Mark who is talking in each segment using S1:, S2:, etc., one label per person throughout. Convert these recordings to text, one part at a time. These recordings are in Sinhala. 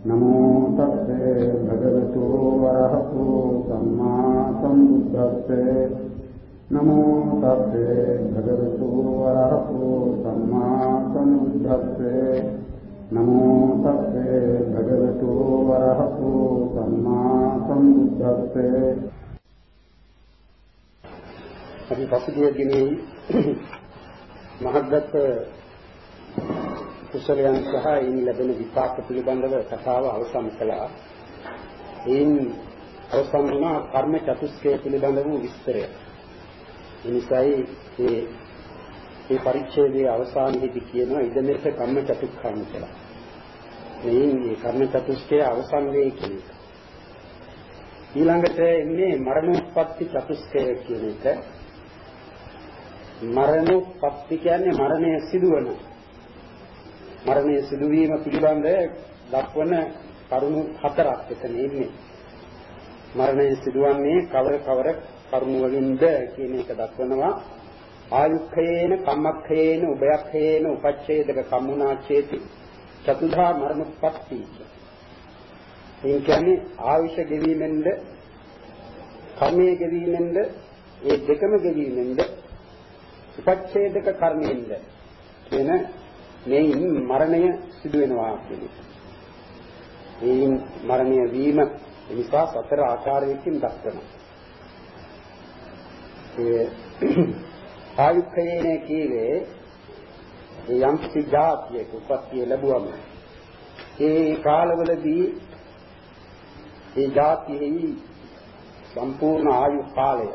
S1: නමෝ තස්සේ භගවතු වරහතු සම්මා සම්බුද්දස්සේ නමෝ තස්සේ භගවතු වරහතු සම්මා සම්බුද්දස්සේ නමෝ තස්සේ භගවතු වරහතු සම්මා සම්බුද්දස්සේ
S2: අපි පසුගිය දිනේ මහත්ගත කුසලයන් සහ එයින් ලැබෙන විපාක පිළිබඳව කතාව අවසන් කළා. එයින් අවසන් වුණා කර්ම චතුස්කය පිළිබඳ වූ විස්තරය. එනිසායි මේ මේ පරිච්ඡේදයේ අවසානයේදී කියනවා ඉදමෙත කම්ම චතුක්ඛං කියලා. මෙයින් මේ කර්ම චතුස්කය අවසන් වේ කියන එක. ඊළඟට එන්නේ මරණෝත්පත්ති චතුස්කය කියන එක. මරණෝත්පත්ති කියන්නේ මරණය සිදුවන මරණය සිදුවීම පිළිබඳ දක්වන කරුණු හතරක් එතන ඉන්නේ. මරණය සිදුවන්නේ කවර කවර කරුණු වලින්ද කියන එක දක්වනවා. ආයුක්ඛයේන කම්මක්ඛයේන උභයක්ඛයේන උපච්ඡේදක කම්මුනාචේති චතුධා මරණපත්ති ඒ කියන්නේ ආයුෂ ගෙවීමෙන්ද කර්මයේ ගෙවීමෙන්ද ඒ දෙකම ගෙවීමෙන්ද උපච්ඡේදක කර්මයෙන්ද කියන මේන් මරණය සිදු වෙනවා කියන්නේ. මේන් මරණය වීම නිසා සතර ආකාරයකින් දක්වනවා. ඒ ආයුක්කයේනේ කීවේ යම් කිසි જાතියක උපත්තිය ලැබුවම ඒ කාලවලදී ඒ જાතියෙහි සම්පූර්ණ ආයු කාලය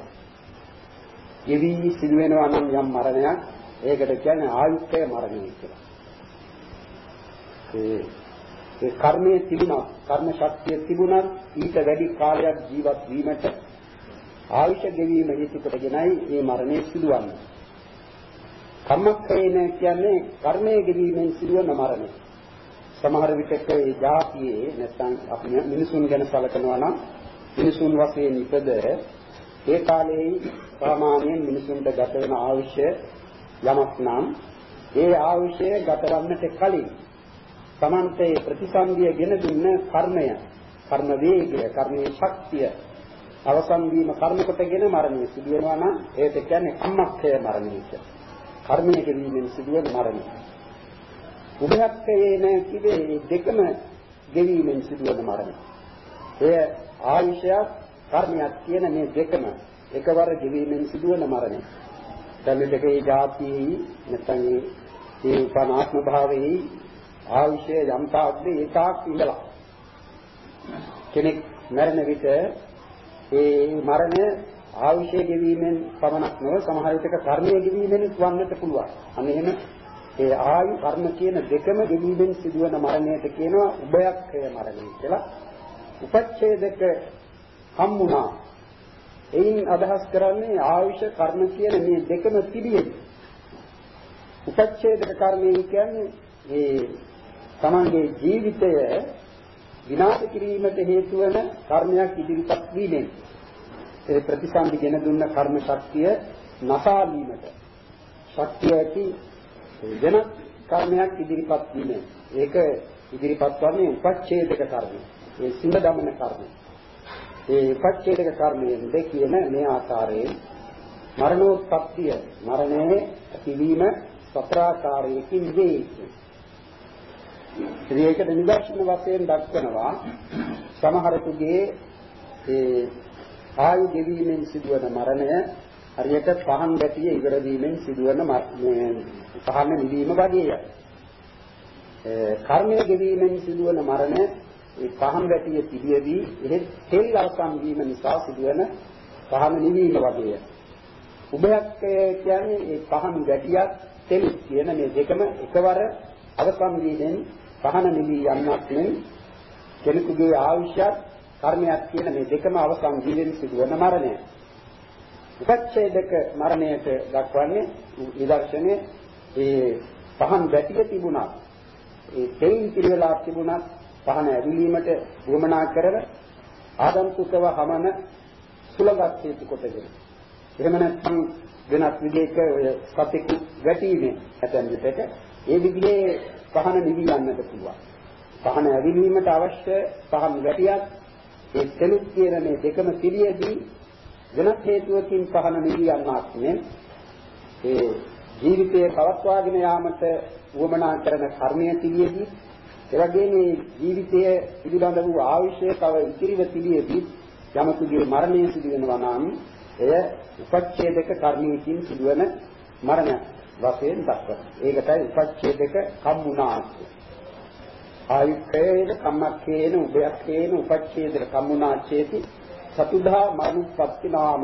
S2: යෙවි සිදු වෙනවා නම් යම් මරණයක් ඒකට කියන්නේ ආයුක්කය මරණය කියලා. ඒ ඒ කර්මයේ තිබුණා කර්ම ශක්තිය තිබුණත් ඊට වැඩි කාලයක් ජීවත් වීමට ආයුෂ ගෙවීම හේතු කොටගෙනයි මේ මරණය සිදුවන්නේ. කම්මක්ඛේන කියන්නේ කර්මයේ ගෙවීමෙන් සිදුවන මරණය. සමහර විටක ඒ જાතියේ නැත්නම් අපි මිනිසුන් ගැන සැලකනවා නම් මිනිසුන් වශයෙන් ඉපද ඒ කාලේ සාමාන්‍යයෙන් මිනිසුන්ට ගත වෙන ආයුෂය යමක් නම් ඒ ආයුෂය ගත කරන්නට කලින් තමන්ට ප්‍රතිසන්දිය ගෙන දුන්න කර්මය කර්ම වේගය කර්මයේ ශක්තිය අවසන් වීම කර්ම කොටගෙන මරණය සිදු වෙනවා නම් ඒකට කියන්නේ අම්මක්ඛය මරණය කියලා. කර්මයේ ගෙවීමෙන් සිදුවන මරණය. උභයක්ඛයේ නේ කිවේ දෙකම ගෙවීමෙන් සිදුවන මරණය. එය ආයුෂයක් කර්මයක් කියන මේ දෙකම එකවර ගෙවීමෙන් සිදුවන මරණය. දැන් මේකේ જાතියි නැත්නම් මේ උපනාත්ම භාවයේ ආයුෂය යම් තාක්ද ඒකාක් ඉඳලා කෙනෙක් මරණ විට ඒ මරණය ආයුෂය ගෙවීමෙන් පමණක් නොව සමහර විටක කර්මය ගෙවීමෙන් වන්නට පුළුවන්. අන්න එහෙම ඒ ආයු කර්ම කියන දෙකම ගෙවීමෙන් සිදුවන මරණයට කියනවා උභයක්ඛය මරණය කියලා. උපච්ඡේදක හම්මුණා. එයින් අදහස් කරන්නේ ආයුෂ කර්ම කියන මේ දෙකම තිබියෙන්. උපච්ඡේදක කර්මය කියන්නේ ඒ තමන්ගේ ජීවිතය විනාශ කිරීමට හේතු වන කර්මයක් ඉදිරිපත් වීමෙන් ඒ ප්‍රතිසන්දි ගෙන දුන්න කර්ම ශක්තිය නසාලීමට ශක්තිය ඇති වෙන කර්මයක් ඉදිරිපත් වීමෙන්. ඒක ඉදිරිපත් වන්නේ උපච්ඡේදක කර්මය. ඒ සිඳ දමන කර්මය. ඒ උපච්ඡේදක කර්මයෙන් දෙකියන මේ ආකාරයෙන් මරණෝත්පත්තිය මරණයේ ඇතිවීම සතරාකාරයකින් වේ. ඉතින් ඒකට නිදර්ශන වශයෙන් දක්වනවා සමහරකුගේ ඒ ආයු ගෙවීමෙන් සිදුවන මරණය හරියට පහන් ගැටිය ඉවර වීමෙන් සිදුවන පහන් නිවීම වගේය. කර්මය ගෙවීමෙන් සිදුවන මරණය ඒ පහන් ගැටිය තිබියදී එහෙත් තෙල් අවසන් වීම නිසා සිදුවන පහන් නිවීම වගේය. උභයක් කියන්නේ ඒ පහන් ගැටියක් තෙල් කියන මේ දෙකම එකවර අවසන් වීමෙන් පහන නිවි යන්නක් නෙවෙයි කෙනෙකුගේ ආයුෂයත් කර්මයක් කියන මේ දෙකම අවසන් ජීවෙන් සිදුවන මරණය. උපච්ඡේදක මරණයට දක්වන්නේ නිදර්ශනයේ ඒ පහන් වැටිය තිබුණා. ඒ දෙයින් පිළිවෙලා තිබුණා පහන ඇවිලීමට වමනා කරන ආගන්තුකව හමන සුලඟක් හේතු කොටගෙන. එහෙම නැත්නම් වෙනත් විදිහක ඔය සතෙකු වැටීමේ ඇතැම් විටක ඒ විදිහේ පහන නිවි යන්නට පුළුවන්. පහන ඇවිලීමට අවශ්‍ය පහන් වැටියක් ඒ තෙලුත් කියන මේ දෙකම පිළියෙදී වෙනත් හේතුවකින් පහන නිවි යන්නක් නේ ඒ ජීවිතයේ පවත්වාගෙන යාමට උවමනා කරන කර්මය පිළියෙදී එවැගේම මේ ජීවිතයේ පිළිබඳ වූ ආවිෂය තව ඉතිරිව පිළියෙදී යමකුගේ මරණය සිදු වෙනවා නම් එය උපච්ඡේදක කර්මයකින් සිදුවන මරණ වශයෙන් දක්වනවා. ඒකටයි උපච්ඡේදක කම්මුනාච්ච. ආයුක්කේන කම්මක්කේන උභයක්කේන උපච්ඡේදක කම්මුනාච්චේති සතුධා මනුප්පත්ති නාම.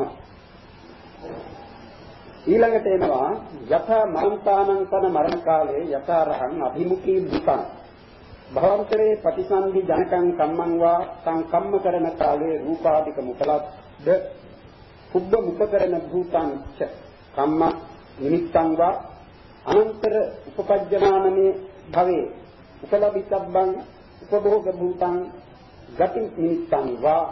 S2: ඊළඟට එනවා යථ මන්තානං තන මරණ කාලේ යථාරහං අභිමුඛී දුකං භවන්තරේ ප්‍රතිසන්දි ජනකං කම්මං වා සංකම්ම කරන කාලේ රූපාදික මුකලද්ද කුබ්බ මුපකරණ භූතං ච කම්ම නිමිත්තං වා අනන්තර උපපජ්ජමානමේ භවේ උපලබිතබ්බං උපභෝග භූතං ගති නිමිත්තං වා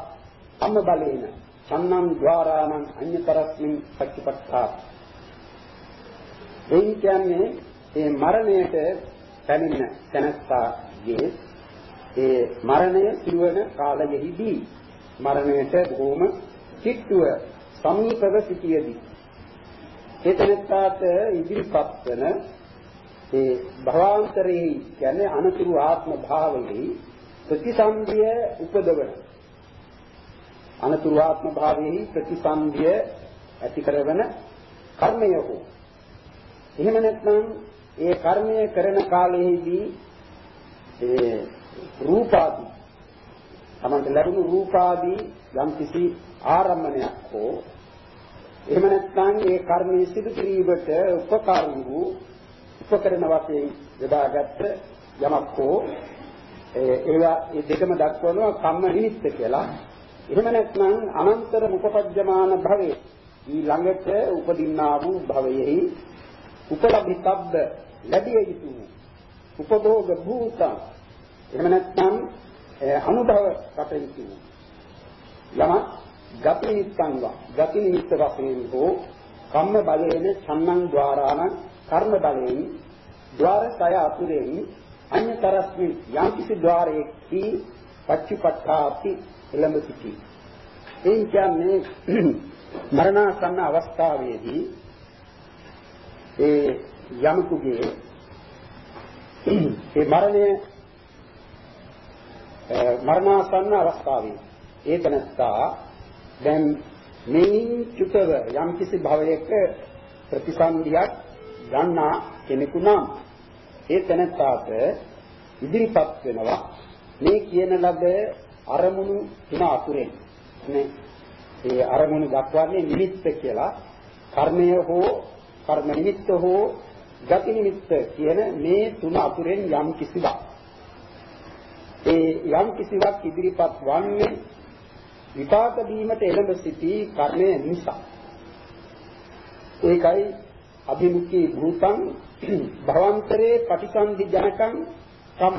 S2: අම බලේන සම්නම් ద్వාරාණං අඤ්‍යතරස්මින් පච්චපට්ඨා එයින් කියන්නේ මේ මරණයට පැමිණ තැනස්තාගේ ඒ මරණය සිදුවන කාලයෙහිදී මරණයට බොහොම කිට්ටුව සමීපව සිටියේදී ඒතනත්තාට ඉදිරිපත් වන ඒ භවාන්තරයේ කියන්නේ අනතුරු ආත්ම භාවයේ ප්‍රතිසන්දිය උපදවන. අනතුරු ආත්ම භාවයේ ප්‍රතිසන්දිය ඇති කරවන කර්මය හෝ. එහෙම නැත්නම් ඒ කර්මය කරන කාලයේදී ඒ රූපාදී තමන්ට ලැබුණු රූපාදී යම් කිසි ආරම්භණයක් හෝ එහෙම නැත්නම් ඒ කර්මයේ සිදු කිරීමට උපකාරී වූ උපකරණ වශයෙන් යොදාගත්ත යමක් හෝ ඒවා මේ දෙකම දක්වනවා කම්ම නිමිත්ත කියලා. එහෙම නැත්නම් අනන්තර මුපපජ්ජමාන භවයේ ඊළඟට උපදින්නා වූ භවයෙහි උපලබ්ධිතබ්බ ලැබිය යුතු උපභෝග භූත එහෙම නැත්නම් අනුභව කටයුතු යමක් ගතිනිත්තං වා ගතිනිත්ත වශයෙන් හෝ කම්ම බලයෙන් සම්මං ద్వාරාණ කර්ම බලයෙන් ద్వාර සය අතුරෙන් අඤ්‍යතරස්මි යම්කිසි ద్వාරයේහි පච්චපට්ඨාපි එළඹwidetilde ඒ කියන්නේ මරණාසන්න අවස්ථාවේදී ඒ යමකුගේ ඒ මරණය මරණාසන්න අවස්ථාවේ ඒතනස්ථා දැන් මේන් චුතව යම්කිසි භවයක ප්‍රතිසන්දියක් ගන්නා කෙනෙකු නම් ඒ තැනත්තාට ඉදිරිපත් වෙනවා මේ කියන ලද අරමුණු තුන අතුරෙන්. නේ ඒ අරමුණු දක්වන්නේ නිමිත්ත කියලා. කර්මය හෝ කර්ම නිමිත්ත හෝ ගති නිමිත්ත කියන මේ තුන අතුරෙන් යම් කිසිවක්. ඒ යම් කිසිවක් ඉදිරිපත් වන්නේ විපාක දීමට එළඹ සිටි කර්මය නිසා. ඒකයි අභිමුඛී භූතං භවන්තරේ පටිසන්ධි ජනකං කම්ම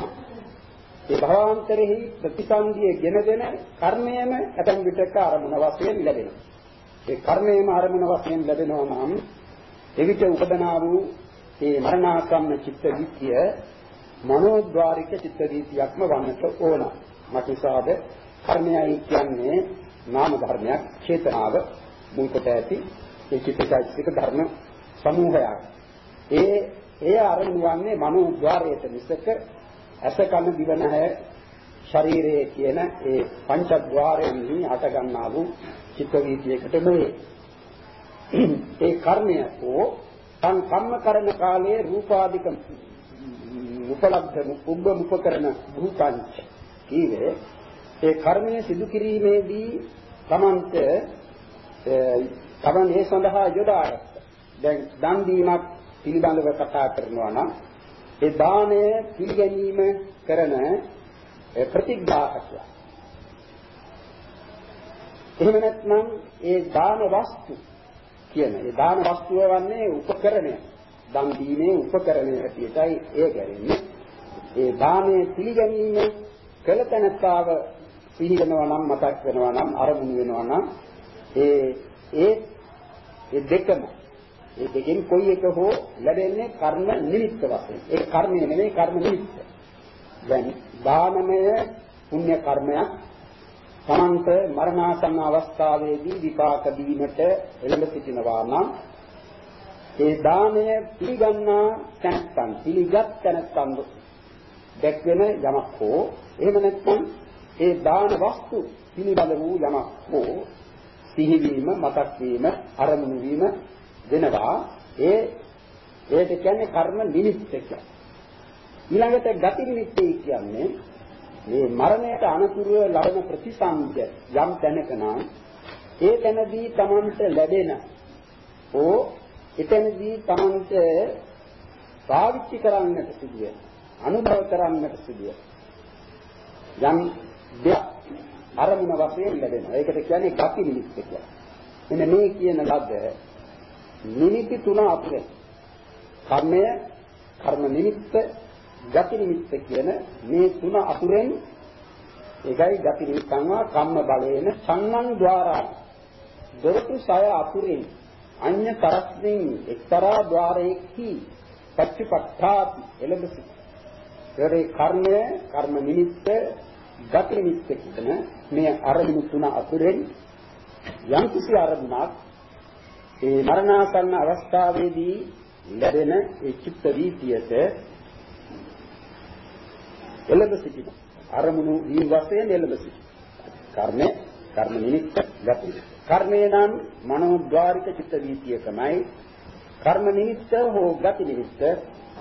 S2: ඒ භවන්තරෙහි ප්‍රතිසන්ධිය ගෙනදෙන කර්මයම ඇතම් විටක අරමුණ වශයෙන් ලැබෙනවා. ඒ කර්මයම අරමුණ වශයෙන් ලැබෙනවා නම් එවිට උපදනා වූ ඒ මරණාසන්න චිත්ත විත්‍ය මනෝද්වාරික චිත්ත වීතියක්ම වන්නට ඕන. මතිසාද කර්මයයි කියන්නේ නාම ධර්මයක් චේතනාව මුල් කොට ඇති ඒ චිත්තචෛතසික ධර්ම සමූහයක්. ඒ ඒ ආරම්භ වන්නේ මනෝද්වාරයට මිසක ඇස කන දිව නැහැ ශරීරයේ කියන ඒ පංචද්වාරයෙන් අට ගන්නා වූ චිත්ත වීතියකට නෙවේ. ඒ කර්මය හෝ තන් කම්ම කරන කාලයේ රූපාදික උපලබ්ධ උබ්බ මුපකරණ භූතාංච කීවේ ඒ කර්මය සිදු කිරීමේදී තමන්ට තමන් ඒ සඳහා යොදාගත්ත දැන් දන් දීමක් පිළිබඳව කතා කරනවා නම් ඒ දාණය පිළිගැනීම කරන ප්‍රතිග්‍රාහකය. එහෙම නැත්නම් ඒ දාන වස්තු කියන ඒ දාන වස්තුව වන්නේ උපකරණය. දන් දීමේ උපකරණය හැටියටයි ඒ ගැරෙන්නේ ඒ දානයේ පිළිගැනීම කළ තැනස්තාව සිහි වෙනවා නම් මතක් වෙනවා නම් අරමුණු වෙනවා නම් ඒ ඒ ඒ දෙකම ඒ දෙකෙන් කොයි එක හෝ ලැබෙන්නේ කර්ම නිමිත්ත වශයෙන්. ඒ කර්මය නෙමෙයි කර්ම නිමිත්ත. දැන් දානමය පුණ්‍ය කර්මයක් තමන්ට මරණාසන්න අවස්ථාවේදී විපාක දීමට එළඹ සිටිනවා නම් ඒ දාණය පිළිගන්නා තැනැත්තන් පිළිගත් තැනැත්තන් දැක්වෙන යමක් හෝ එහෙම නැත්නම් ඒ දාන වස්තු පිළිබඳ වූ යමක් හෝ සිහිවීම මතක් වීම අරමුණු වීම වෙනවා ඒ ඒකට කියන්නේ කර්ම නිමිත්ත කියලා. ඊළඟට ගති නිමිත්තේ කියන්නේ මේ මරණයට අනතුරුව ලබන ප්‍රතිසන්ද යම් තැනක නම් ඒ තැනදී Tamanට ලැබෙන ඕ එතනදී Tamanට පාවිච්චි කරන්නට සිදුවේ අනුභව කරන්නට සිදුවේ යම් දෙයක් අරමුණ වශයෙන් ලැබෙනවා. ඒකට කියන්නේ ගති නිමිත්ත කියලා. මෙන්න මේ කියන ලබ්ද නිමිති තුන අපේ කර්මය, කර්ම නිමිත්ත, ගති නිමිත්ත කියන මේ තුන අතුරෙන් ඒකයි ගති නිමිත්තන්වා කම්ම බලේන සංනම් ద్వාරා දොරටු සය අතුරින් අඤ්‍ය තරස්මින් එක්තරා ద్వාරයේහි පච්චපට්ඨාති එළඹ සිටි. ඒ කර්මය, කර්ම නිමිත්ත ගති නිමිත්ත කියන මේ අරමුණු තුන අතුරෙන් යම් කිසි අරමුණක් ඒ මරණාසන්න අවස්ථාවේදී ලැබෙන ඒ චිත්ත වීතියට එළඹ සිටින අරමුණු වීම වශයෙන් එළඹ සිටින. කර්මය කර්ම නිමිත්ත ගති කර්මේ නම් මනෝද්වාරික චිත්ත වීතියකමයි කර්ම නිමිත්ත හෝ ගති නිමිත්ත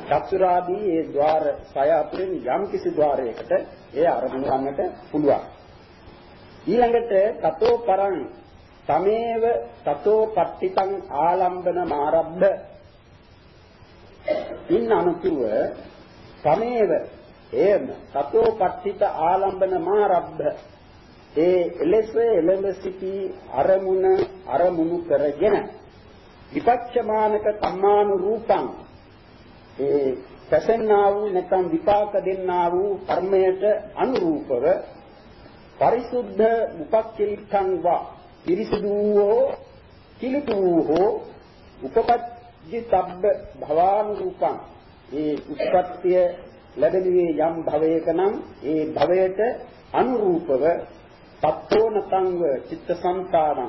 S2: චතුරාදී ඒ ద్వාර සය අතරින් යම් කිසි ద్వාරයකට ඒ අරමුණ ගන්නට පුළුවන්. ඊළඟට තතෝ පරං තමේව තතෝ පට්ටිකං ආලම්බන මාරබ්බ ඉන්න අනුතුව තමේව එම තතෝ පට්ටිත ආලම්බන මාරබ්බ ඒ එලෙස එළඹ සිටි අරමුණ අරමුණු කරගෙන විපච්චමානක සම්මානු රූපං ඒ පැසෙන්නා වූ නැත්නම් විපාක දෙන්නා වූ කර්මයට අනුරූපව පරිසුද්ධ උපක්ඛිරිත්තං වා පිරිසුදු හෝ කිලුතු හෝ උපපජ්ජිතබ්බ භවානුරූපං. ඒ උත්පත්තිය ලැබෙනුයේ යම් භවයක නම් ඒ භවයට අනුරූපව තත්ෝනතංව චිත්තසංතානං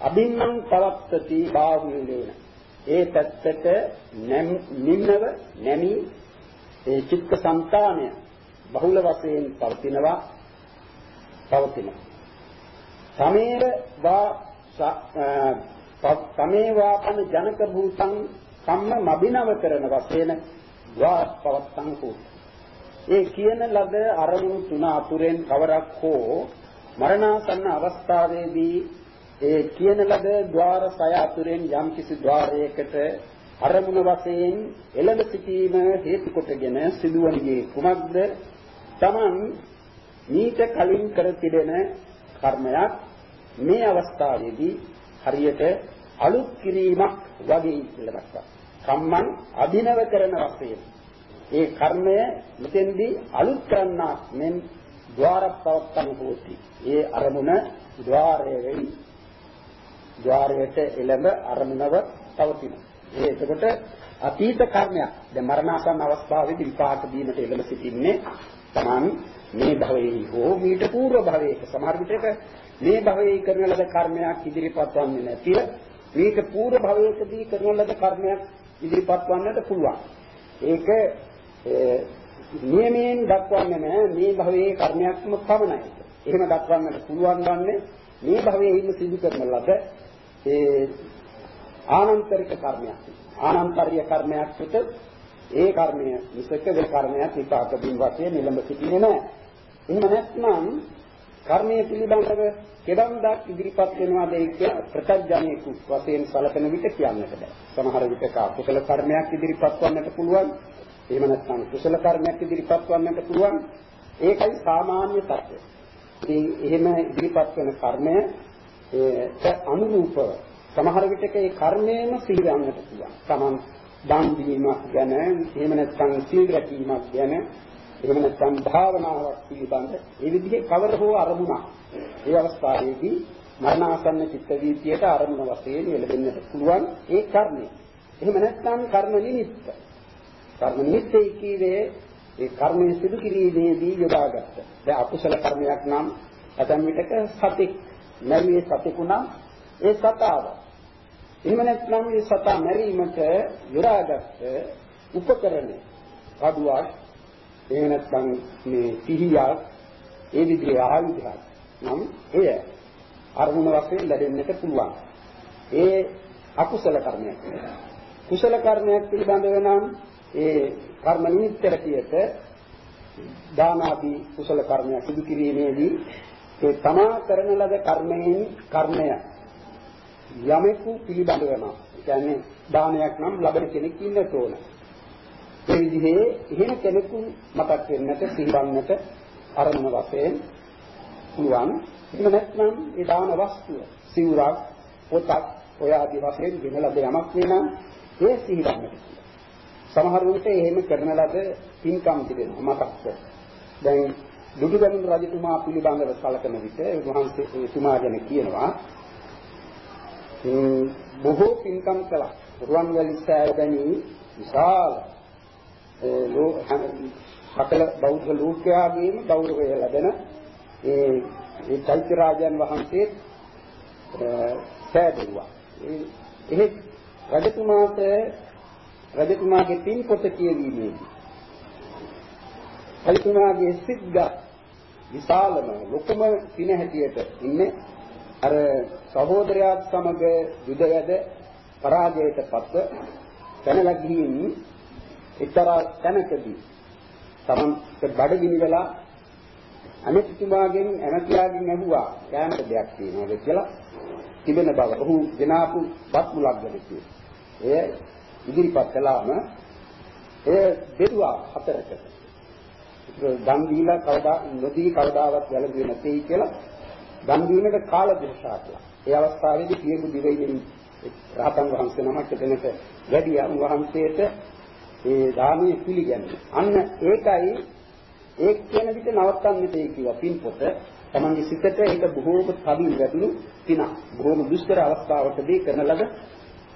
S2: අභින්නම් පවත්තති බාහුවේන. ඒ පැත්තට නිම්නව නැමි ඒ චිත්තසංතානය බහුල වශයෙන් පවතිනවා පවතිනවා. සමේර වා සමේවාපන ජනක භූතං කම්ම මබිනව කරන වශයෙන් වා පවත්තං කෝ. ඒ කියන ලද අරමුණු තුන අතුරෙන් කවරක් හෝ මරණාසන්න අවස්ථාවේදී ඒ කියන ලද ద్వාර සය අතුරෙන් යම් කිසි ద్వාරයකට අරමුණ වශයෙන් එළඹ සිටීම හේතු කොටගෙන සිදුවන්නේ කුමක්ද? Taman මීට කලින් කර තිබෙන කර්මයක් මේ අවස්ථාවේදී හරියට අලුත් කිරීමක් වගේ කියලා දැක්කා. කම්මං අභිනව කරන වශයෙන් ඒ කර්මය මෙතෙන්දී අලුත් කරන්නා මෙන් ద్వාරපවත්තන් හෝති. ඒ අරමුණ ద్వාරය වෙයි ద్వාරයට එළඹ අරමුණව පවතිනවා. ඒ එතකොට අතීත කර්මයක් දැන් මරණාසන්න අවස්ථාවේදී විපාක දීමට එළඹ සිටින්නේ තමන් මේ භවයේ හෝ මීට పూర్ව භවයක සමහර විටක මේ භවයේ කරන ලද කර්මයක් ඉදිරිපත් වන්නේ නැතිව මීට పూర్ව භවයකදී කරන ලද කර්මයක් ඉදිරිපත් වන්නට පුළුවන්. ඒක නියමයෙන් දක්වන්නේ නැහැ මේ භවයේ කර්මයක්ම පමණයි. එහෙම දක්වන්නට පුළුවන් වන්නේ මේ භවයේ ඉන්න සිදු කරන ලද ඒ ආනන්තරික කර්මයක්. ආනන්තරිය කර්මයක් පිට ඒ කර්මය විසක වේ කර්මයක් විපාක බින් වශයෙන් නිලඹ සිටින්නේ නැහැ. එහෙම නැත්නම් කර්මයේ පිළිබඳව කෙබඳක් ඉදිරිපත් වෙනවාද ඒක ප්‍රත්‍යඥයෙකු වශයෙන් සලකන විට කියන්නට බෑ. සමහර විටක කුසල කර්මයක් ඉදිරිපත් වන්නට පුළුවන්. එහෙම නැත්නම් කුසල කර්මයක් ඉදිරිපත් වන්නට පුළුවන්. ඒකයි සාමාන්‍ය තත්ත්වය. ඉතින් එහෙම ඉදිරිපත් වෙන කර්මය ඒට අනුරූපව සමහර විටක ඒ කර්මයේම සිහිරන්නට පුළුවන්. Taman දන් දීමක් ගැන එහෙම නැත්නම් සීල රැකීමක් ගැන එහෙම නැත්නම් භාවනාවක් පිළිබඳ ඒ විදිහේ කවර හෝ අරමුණක් ඒ අවස්ථාවේදී මරණාසන්න චිත්ත වීතියට අරමුණ වශයෙන් එළඹෙන්නට පුළුවන් ඒ කර්මය. එහෙම නැත්නම් කර්ම නිමිත්ත. කර්ම නිමිත්තේ කීවේ ඒ කර්මයේ සිදු කිරීමේදී යොදාගත්ත. දැන් අකුසල කර්මයක් නම් ඇතැම් විටක සතෙක් මැරියේ සතෙකුණා ඒ සතාව. එහෙම නැත්නම් මේ සතා මැරීමට යොදාගත්ත උපකරණ කඩුවක් එහෙම නැත්නම් මේ සිහියක් ඒ විදිහේ ආයුධයක් නම් එය අරමුණ වශයෙන් ලැබෙන්නට පුළුවන්. ඒ අකුසල කර්මයක්. කුසල කර්මයක් පිළිබඳව නම් ඒ කර්ම නිමිත්ත හැටියට දාන ආදී කුසල කර්මයක් සිදු කිරීමේදී ඒ තමා කරන ලද කර්මයෙන් කර්මය යමෙකු පිළිබඳව නම් කියන්නේ දානයක් නම් ලබන කෙනෙක් ඉන්නට ඕන. ඒ විදිහේ එහෙම කෙනෙකු මතක් වෙන්නට සිහිවන්නට අරමුණ වශයෙන් පුළුවන්. එහෙම නැත්නම් ඒ දාන වස්තුව සිවුරක් පොතක් ඔය ආදී වශයෙන් ගෙන ලද යමක් වෙනම් ඒ සිහිවන්නට. සමහර විට එහෙම කරන ලද පින්කම් තිබෙනවා මතක්ද. දැන් දුටුගැමුණු රජතුමා පිළිබඳව සැලකන විට වහන්සේ එතුමා ගැන කියනවා බොහෝ පින්කම් කළා. රුවන්වැලි සෑය ගැනීම විශාල සකල බෞද්ධ ලෝකයාගේම ගෞරවය ලැබෙන ඒ ඒ චෛත්‍ය රාජයන් වහන්සේ සෑදුවා. ඒ රජතුමාට රජතුමාගේ පින් පොත කියවීමේදී රජතුමාගේ සිද්ද විශාලම ලොකුම පින හැටියට ඉන්නේ අර සහෝදරයාත් සමග යුදයද පරාජයට පත්ව පැනලා ගිහින් එක්තරා තැනකදී තමන්ට බඩගිනි වෙලා අනිත්තුමාගෙන් ඇමතියාගෙන් ඇහුවා කෑමට දෙයක් තියෙනවද කියලා තිබෙන බව. ඔහු දෙනාපු වත් මුලක් ගැලපියේ. එය ඉදිරිපත් කළාම එය බෙදුවා හතරකට. දන් දීලා කවදා නොදී කවදාවත් වැළඳුවේ නැtei කියලා දන් දීමට කාල දිශා කළා. ඒ අවස්ථාවේදී පියගු දිවෙයින් රහතන් වහන්සේ නමක් දෙනට වැඩි වහන්සේට ඒ ධානයේ පිළිගන්නේ. අන්න ඒකයි ඒක කියන විට නවත්තන්නට ඒ කිව්වා පින්පොත. තමන්ගේ සිතට ඒක බොහෝම තදින් වැදුණු පින. බොහෝම දුෂ්කර අවස්ථාවකදී කරන ලද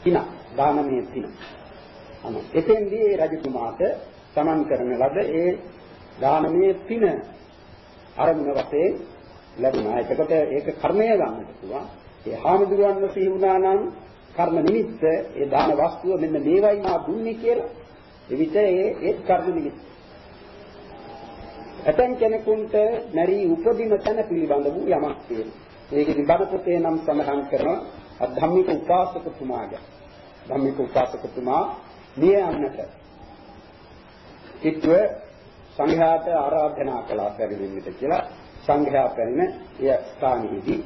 S2: පින. දානමය පින. අන්න එතෙන්දී ඒ රජතුමාට තමන් කරන ලද ඒ දානමය පින අරමුණ වශයෙන් ලැබුණා. එතකොට ඒක කර්මය ගන්නට පුළුවන්. ඒ හාමුදුරුවන්ව සිහි වුණා නම් කර්ම නිමිත්ත ඒ දාන වස්තුව මෙන්න මේවයි මා දුන්නේ කියලා එවිට ඒ ඒත් කර්ම නිමිත්ත. ඇතැම් කෙනෙකුට මරි උපදින තැන පිළිබඳ වූ යමක් තියෙනවා. ඒකෙදි බණ පොතේ නම් සඳහන් කරන අධම්මික උපාසකතුමාගේ. ධම්මික උපාසකතුමා මිය යන්නට කිත්ව සංඝයාට ආරාධනා කළා පරිවෙන්නට කියලා සංඝයා පැමිණ එය ස්ථානෙහිදී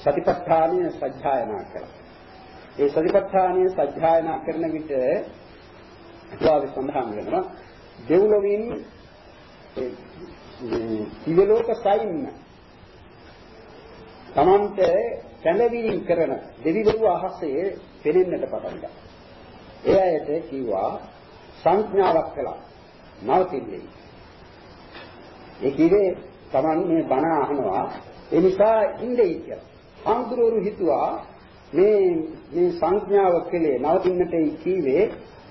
S2: සතිපට්ඨානීය සත්‍යයනා කළා. ඒ සතිපට්ඨානීය සත්‍යයනා කරන විට අටුවාවේ සඳහන් වෙනවා දෙව්ලොවින් දිවලෝක සයින් තමන්ට කැඳවිලින් කරන දෙවිවරු අහසේ පෙනෙන්නට පටන් ගත්තා. ඒ ඇයට කිව්වා සංඥාවක් කළා. නවතින්නේ. ඒ කිව්වේ තමන් මේ බණ අහනවා ඒ නිසා ඉඳෙයි කියලා. ආන්දරෝරු හිතුවා මේ මේ සංඥාව කෙලේ නවතින්නටයි කීවේ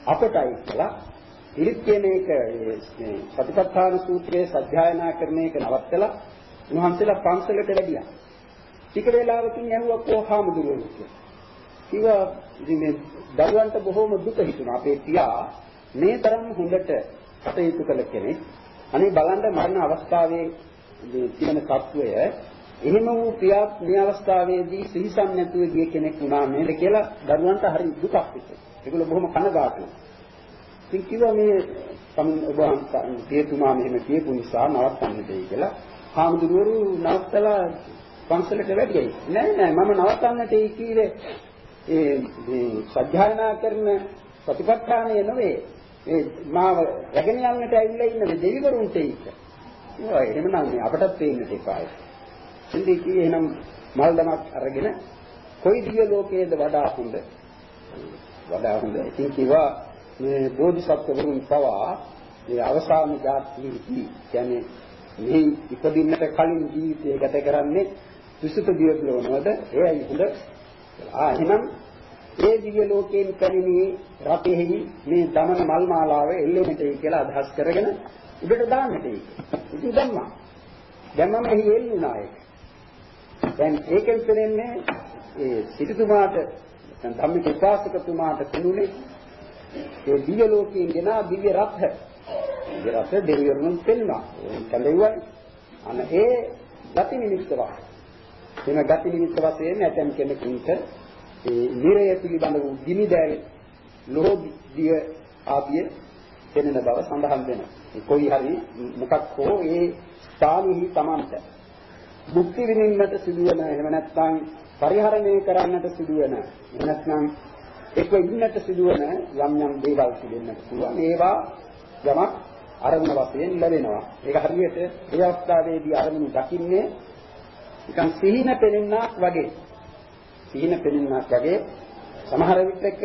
S2: අපටයි කියලා ඉරිත් කියන එක මේ සතිපට්ඨාන සූත්‍රයේ සත්‍යයනා කරන එක නවත්තලා උන්වහන්සේලා පන්සලට වැඩියා. ටික වේලාවකින් ඇහුවා කොහාමුදුරුවෝ කියලා. කිව්වා ඉතින් මේ දරුවන්ට බොහොම දුක හිතුණා. අපේ පියා මේ තරම් හොඳට කටයුතු කළ කෙනෙක්. අනේ බලන්න මරණ අවස්ථාවේ තියෙන තත්වය එහෙම වූ පියා මේ අවස්ථාවේදී සිහිසම් නැතුව ගිය කෙනෙක් වුණා නේද කියලා දරුවන්ට හරි දුකක් හිතුණා. ඒගොල්ලෝ බොහොම කනගාටුයි. ඉතින් කිව්වා මේ සම් ඔබ පියතුමා මෙහෙම කියපු නිසා නවත්තන්න දෙයි කියලා. හාමුදුරුවෝ නවත්තලා පන්සලට වැඩියයි. නෑ නෑ මම නවත්තන්නට ඒ කීවේ ඒ මේ සත්‍යයනා කරන ප්‍රතිපත්තානේ නෙවෙයි. ඒ මාව රැගෙන යන්නට ඇවිල්ලා ඉන්න දෙවිවරුන්ට ඒක. ඒවා එහෙමනම් මේ අපටත් පේන්නට එපායි. ඉතින් කී එහෙනම් මල් දමක් අරගෙන කොයි දිය ලෝකයේද වඩා හොඳ? වඩා හොඳ. ඉතින් කිව්වා මේ බෝධිසත්වවරුන් පවා මේ අවසාන ජාතියේදී කියන්නේ මේ ඉපදින්නට කලින් ජීවිතය ගත කරන්නේ විසුත දියලෝනවද එයයි හොඳ ආ එහෙනම් ඒ දිව්‍ය ලෝකයෙන් පැමිණි රතෙහි මේ දමන මල් මාලාව එල්ලෙන්නටයි කියලා අදහස් කරගෙන උඩට දාන්නට ඒක. ඉතින් දැම්මා. දැම්මම එහි එල්ලුණා ඒක. දැන් ඒකෙන් තේරෙන්නේ ඒ සිටුතුමාට දැන් ධම්මික උපාසකතුමාට තිබුණේ ඒ දිව්‍ය ලෝකයෙන් ගෙන දිව්‍ය රත්හ. දිව්‍ය රත්හ දෙවියන්ගෙන් පෙන්වනවා. කැඳෙව්වයි. අන්න ඒ ගති නිමිත්තව. එන ගති නිමිත්ත වශයෙන් ඇතම් කෙනෙකුට ඒ නිරය පිළිබඳ වූ ගිනි දැල් ලෝභිය ආදිය පෙනෙන බව සඳහන් වෙනවා. කොයි හරි මොකක් හෝ ඒ ස්ථානෙහි Tamanta මුක්ති විඳින්නට සිදුවන එහෙම නැත්නම් පරිහරණය කරන්නට සිදුවන එහෙම නැත්නම් එක්ව ඉන්නට සිදුවන යම් යම් දේවල් පිළිෙන්නට පුළුවන්. ඒවා යමක් අරමුණ වශයෙන් ලැබෙනවා. ඒක හරියට ඒ අවස්ථාවේදී අරමුණු දකින්නේ නිකන් සිහින පෙනෙන්නක් වගේ. සිහින පෙනෙන්නක් වගේ සමහර විටක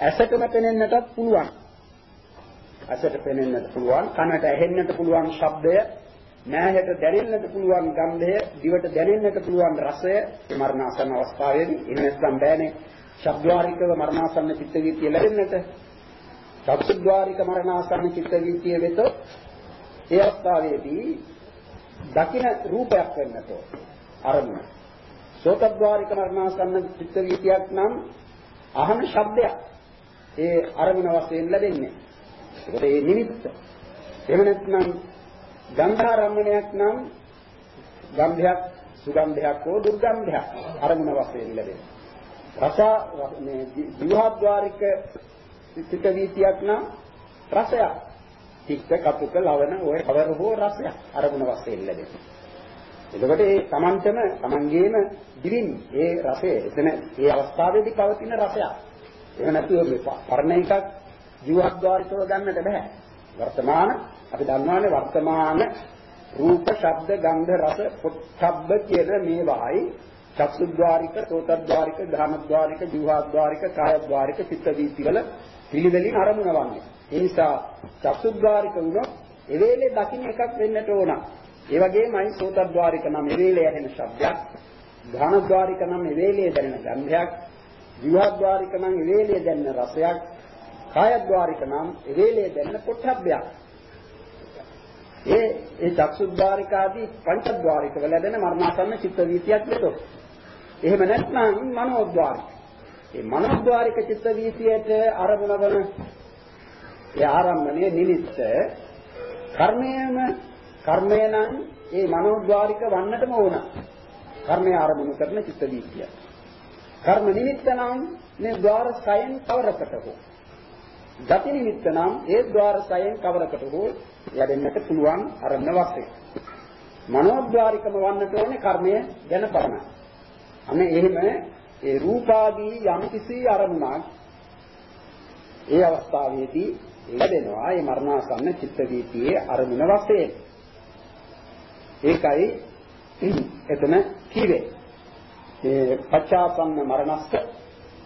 S2: ඇසටම පෙනෙන්නටත් පුළුවන්. ඇසට පෙනෙන්නට පුළුවන් කනට ඇහෙන්නට පුළුවන් ශබ්දය නෑහයට දැනෙන්නට පුළුවන් ගන්ධය දිවට දැනෙන්නට පුළුවන් රසය මරණාසන්න අවස්ථාවේදී. එහෙම නැත්නම් බෑනේ. ශබ්ද්වාරිකව මරණාසන්න චිත්ත වීතිය ලැබෙන්නට. චක්ෂුද්වාරික මරණාසන්න චිත්ත වීතිය වෙත ඒ අවස්ථාවේදී දකින රූපයක් වෙන්නට අරමුණ. සෝතද්වාරික මරණාසන්න චිත්ත වීතියක් නම් අහන ශබ්දයක් ඒ අරමුණ වශයෙන් ලැබෙන්නේ ඒකට ඒ නිමිත්ත. එහෙම නැත්නම් ගන්ධාරම්මණයක් නම් ගන්ධයක් සුගන්ධයක් හෝ දුර්ගන්ධයක් අරමුණ වශයෙන් ලැබෙනවා. රස මේ විවාහද්වාරික චිත්ත වීතියක් නම් රසයක්. චිත්ත කපුක ලවණ ඔය කවර හෝ රසයක් අරමුණ වශයෙන් ලැබෙනවා. එතකොට ඒ Tamanටම Tamanගේම දිවින් ඒ රසය එතන ඒ අවස්ථාවේදී පවතින රසයක්. එහෙම නැතුව පරණ එකක් ජීවද්වාරිකව ගන්නට බෑ. වර්තමාන අපි දන්නවානේ වර්තමාන රූප, ශබ්ද, ගන්ධ, රස, පොට්ටබ්බ කියන මේවායි චක්සුද්්වාරික, සෝතද්්වාරික, ධාමද්්වාරික, ජීවද්්වාරික, කායද්්වාරික, චිත්තදීති වල පිළිවෙලින් අරමුණ වන්නේ. ඒ නිසා චක්සුද්්වාරික වුණොත් ඒ වේලේ දකින්න එකක් වෙන්නට ඕන. ඒ වගේමයි සෝතද්්වාරික නම් ඒ වේලේ ඇහෙන ශබ්දයක්, ධානද්්වාරික නම් ඒ වේලේ දැනෙන ගන්ධයක්, ජීවද්්වාරික නම් ඒ වේලේ දැනෙන රසයක්, කායද්්වාරික නම් එවේලේ දැනෙන පොට්ටබ්බයක්. ඒ ඒ චක්සුද්්වාරික ආදී පංචද්්වාරිකව ලැබෙන මරණාසන්න චිත්ත වීතියක් වෙතොත්. එහෙම නැත්නම් මනෝද්්වාරික. ඒ මනෝද්්වාරික චිත්ත වීතියට ආරමුණ වන ඒ ආරම්භණය නිමිත්ත කර්මයේම කර්මය නම් ඒ මනෝද්වාරික වන්නටම ඕන. කර්මය ආරමුණු කරන චිත්ත වීතිය. කර්ම නිමිත්ත නම් මේ ద్వාර සයෙන් කවරකට හෝ. ගති නිමිත්ත නම් ඒ ద్వාර සයෙන් කවරකට හෝ යැදෙන්නට පුළුවන් අරමුණ වශයෙන්. මනෝද්වාරිකම වන්නට ඕනේ කර්මය ගැන පමණයි. අනේ එහෙම ඒ රූපාදී යම් කිසි අරමුණක් ඒ අවස්ථාවේදී ලැබෙනවා ඒ මරණාසන්න චිත්ත වීතියේ අරමුණ වශයෙන්. ඒකයි එතන කිවේ. ඒ පච්චාසන්න මරණස්ස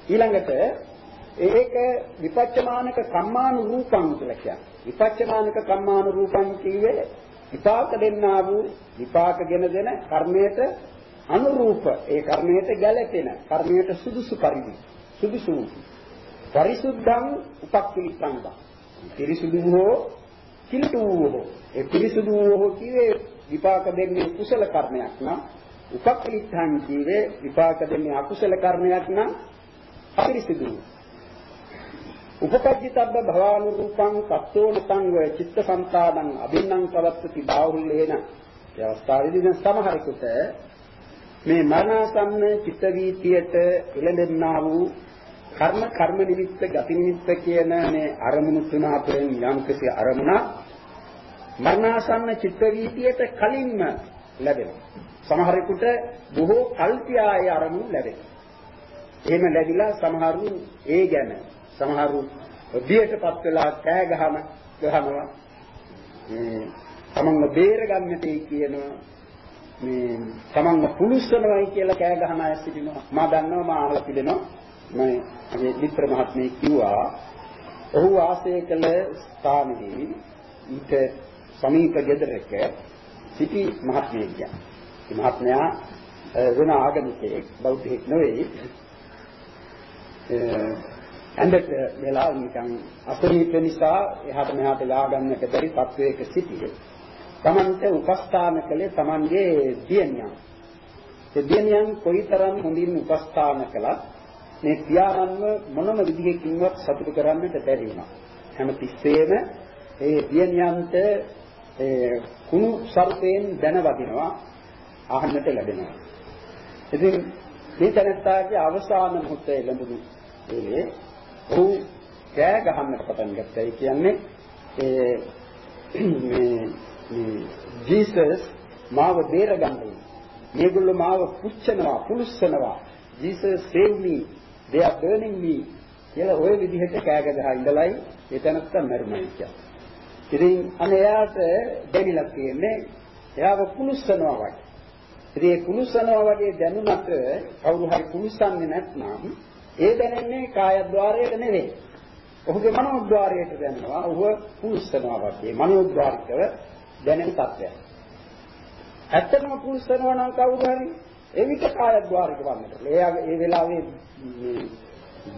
S2: ඊළඟට ඒක විපච්චමානක කම්මානුරූපං කියලා කියන්නේ. විපච්චමානක කම්මානුරූපං කියවේ විපාක දෙන්නා වූ විපාකගෙන දෙන කර්මයට අනුරූප ඒ කර්මයට ගැළපෙන කර්මයට සුදුසු පරිදි සුදුසු පරිසුද්ධං උපක්ඛිතං පිරිසුදු හෝ කිලුටු හෝ ඒ පිරිසුදු හෝ කියවේ විපාක දෙන්නේ කුසල කර්මයක් නම් උපක්ඛිතං කියවේ විපාක දෙන්නේ අකුසල කර්මයක් නම් අපිරිසුදු. උපපජ්ජිතබ්බ භවානුරූපං සත්‍යෝනතං වේ චිත්තසංතානං අභින්නම් පවත්තති බාහුල්ලේන. ඒ අවස්ථාවේදී දැන් සමහරෙකුට මේ මරණසන්න චිත්ත වීතියට එළඹෙන්නා වූ කර්ම කර්ම නිමිත්ත ගති නිමිත්ත කියන මේ අරමුණු තුන අතරින් යම් කිසි අරමුණක් මරණාසන්න චිත්ත වීතියට කලින්ම ලැබෙනවා. සමහරෙකුට බොහෝ කල්පියායේ අරමුණු ලැබෙනවා. එහෙම ලැබිලා සමහරු ඒ ගැන සමහරු බියටපත් වෙලා කෑ ගහන ගහනවා මේ තමන්ව බේරගන්නටයි කියනවා මේ තමන්ව පුලුස්සනවායි කියලා කෑ ගහන අය සිටිනවා මා දන්නවා මා අහලා තිබෙනවා මම මේ මිත්‍ර මහත්මයෙක් කිව්වා ඔහු වාසය කළ ස්ථානයේ ඊට සමීප ගෙදරක සිටි මහත්මයෙක් ගැන. මේ මහත්මයා වෙන ආගමිකයෙක් බෞද්ධයෙක් නෙවෙයි. ඇඳට වෙලා නිකන් අසනීප නිසා එහාට මෙහාට ලා ගන්නට බැරි තත්වයක සිටියේ. Tamante උපස්ථාන කළේ Tamanගේ දියණියන්. ඒ දියණියන් කොයිතරම් හොඳින් උපස්ථාන කළා මේ පියාණන්ව මොනම විදිහකින්වත් සතුට කරන්නට බැරි වුණා. හැම තිස්සෙම ඒ දියණියන්ට ඒ කුණු සර්පයෙන් දැනවදිනවා අහන්නට ලැබෙනවා. ඉතින් මේ තැනත්තාගේ අවසාන මොහොතේ ලැබුණු ඒ ඔහු කෑ ගහන්නට පටන් ගත්තා. ඒ කියන්නේ ඒ මේ ජීසස් මාව බේරගන්න මේගොල්ලෝ මාව පුච්චනවා, පුලුස්සනවා. Jesus save me. They are burning me. කියලා ওই විදිහට කෑ ගහ ඉඳලයි ඒ තැනත්තා මරුණා කියලා. ඉතින් අනේ එයාට දැනිලා තියෙන්නේ එයාව පුලුස්සනවා වගේ. ඉතින් ඒ කුණුසනවා වගේ දැනුණට කවුරු හරි කුණුසන්නේ නැත්නම් ඒ දැනෙන්නේ කායද්්වාරයට නෙවෙයි. ඔහුගේ මනෝද්්වාරයට දැනෙනවා. ඔහුව කුණුසනවා වගේ මනෝද්්වාරිකව දැනෙන තත්ත්වයක්. ඇත්තටම කුණුසනවා නම් කවුරු හරි එවිට කායද්්වාරික වන්නට. ඒ ඒ වෙලාවේ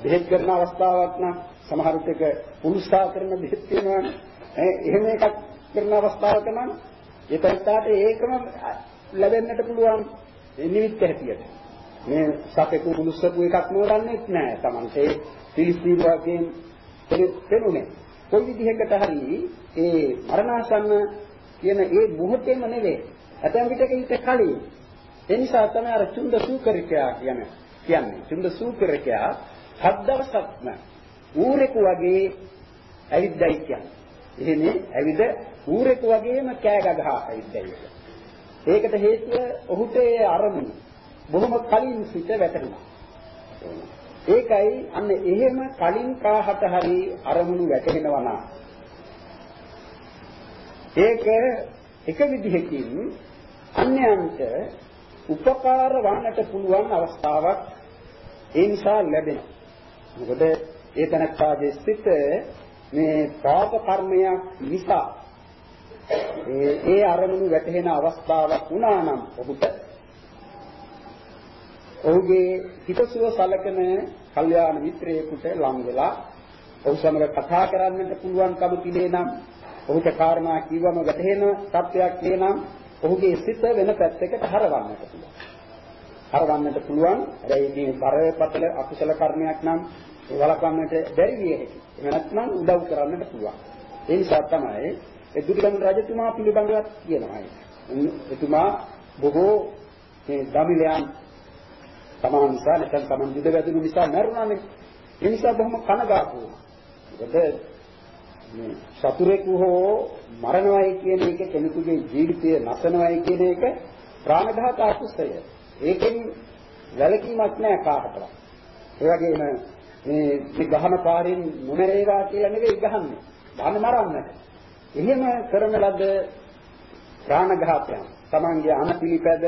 S2: බෙහෙත් කරන අවස්ථාවක් නම් සමහර විටක පුරුෂා කරන බෙහෙත් වෙනවනේ. එහෙම එකක් කරන අවස්ථාවක නම් ඒ පැත්තට ඒකම ලැබෙන්නට පුළුවන් නිමිත්ත හැටියට. මේ සතෙකු කුළුස්සපු එකක් නෝරන්නේ නැහැ. Tamante පිළිස්තිර වශයෙන් පෙනුනේ. කොයි විදිහකට හරි ඒ මරණාසන්න කියන ඒ මොහොතේම නෙවෙයි. ඇතැම් විටක ඊට කලින්. ඒ නිසා තමයි අර චුන්ද සූකරිකයා කියන කියන්නේ. චුන්ද සූකරිකයා හත් දවසක්ම ඌරෙකු වගේ ඇවිද්දයි කියන්නේ. එහෙනේ ඇවිද ඌරෙකු වගේම කෑ ගගහා ඇවිද්දයි. ඒකට හේතුව ඔහුට ඒ අරමුණ බොහොම කලින් සිට වැටුණා. ඒකයි අන්න එහෙම කලින් කාහට හරි අරමුණු වැටෙනවා නම් ඒක එක විදිහකින් අන්‍යයන්ට උපකාර වන්නට පුළුවන් අවස්ථාවක් ඒ නිසා ලැබෙනවා. මොකද ඒ තනක්කාගේ සිත් මේ පාප කර්මයක් නිසා ඒ ඒ අරමුණු වැටහෙන අවස්ථාවක් වුණා නම් ඔහුට ඔහුගේ හිතසුව සලකන කල්යාණ මිත්‍රයෙකුට ලං වෙලා ඔහු සමග කතා කරන්නට පුළුවන්කම තිබේ නම් ඔහුට කාරණා කිව්වම වැටහෙන තත්වයක් එනම් ඔහුගේ සිත වෙන පැත්තකට හරවන්නට පුළුවන්. හරවන්නට පුළුවන්. හැබැයි මේ බරපතල අකුසල කර්මයක් නම් වළක්වන්නට බැරි විය හැකියි. එහෙම නැත්නම් උදව් කරන්නට පුළුවන්. ඒ නිසා තමයි ඒ දුටුගැමුණු රජතුමා පිළිබඳව කියනවා. එතුමා බොහෝ මේ දමිලයන් තමන් නිසා නැත්නම් තමන් යුද වැදුණු නිසා මරුණානේ. ඒ නිසා බොහොම කනගාටු වුණා. මොකද මේ සතුරෙකු හෝ මරණවයි කියන එක කෙනෙකුගේ ජීවිතය නැසනවයි කියන එක ප්‍රාණඝාත අකුසය. ඒකෙන් වැලකීමක් නැහැ කාටවත්. ඒ වගේම මේ මේ ගහන පාරෙන් නොමරේවා කියලා නෙවෙයි ගහන්නේ. ගහන මරන්නට. එහෙම කරන ලද ප්‍රාණඝාතයන් තමන්ගේ අනපිලිපැද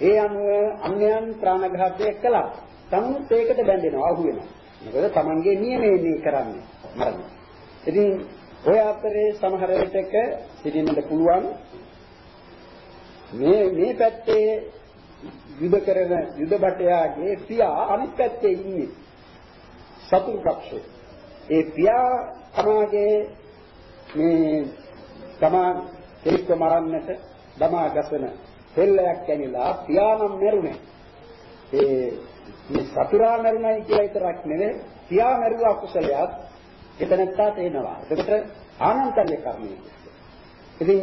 S2: ඒ අනුව අන්‍යයන් ප්‍රාණඝාතය කළා. තමුත් ඒකට බැඳෙනවා අහු වෙනවා. මොකද තමන්ගේ නියමයේ කරන්නේ මරණ. ඉතින් ඔය අතරේ සමහර විටක සිටින්නට පුළුවන් මේ මේ පැත්තේ යුද කරන යුද බටයාගේ පියා අනිත් පැත්තේ ඉන්නේ සතුරු පක්ෂේ. ඒ පියා තමාගේ මේ තමා කෙලික්ව මරන්නට දමා ගසන දෙල්ලයක් ඇනිලා පියානම් මැරුණේ. ඒ මේ සතුරා මැරුණයි කියලා විතරක් නෙවෙයි පියා මැරුවා කුසලයක් එතනත්තා තේනවා. එතකොට ආනන්තර්ය කර්මය. ඉතින්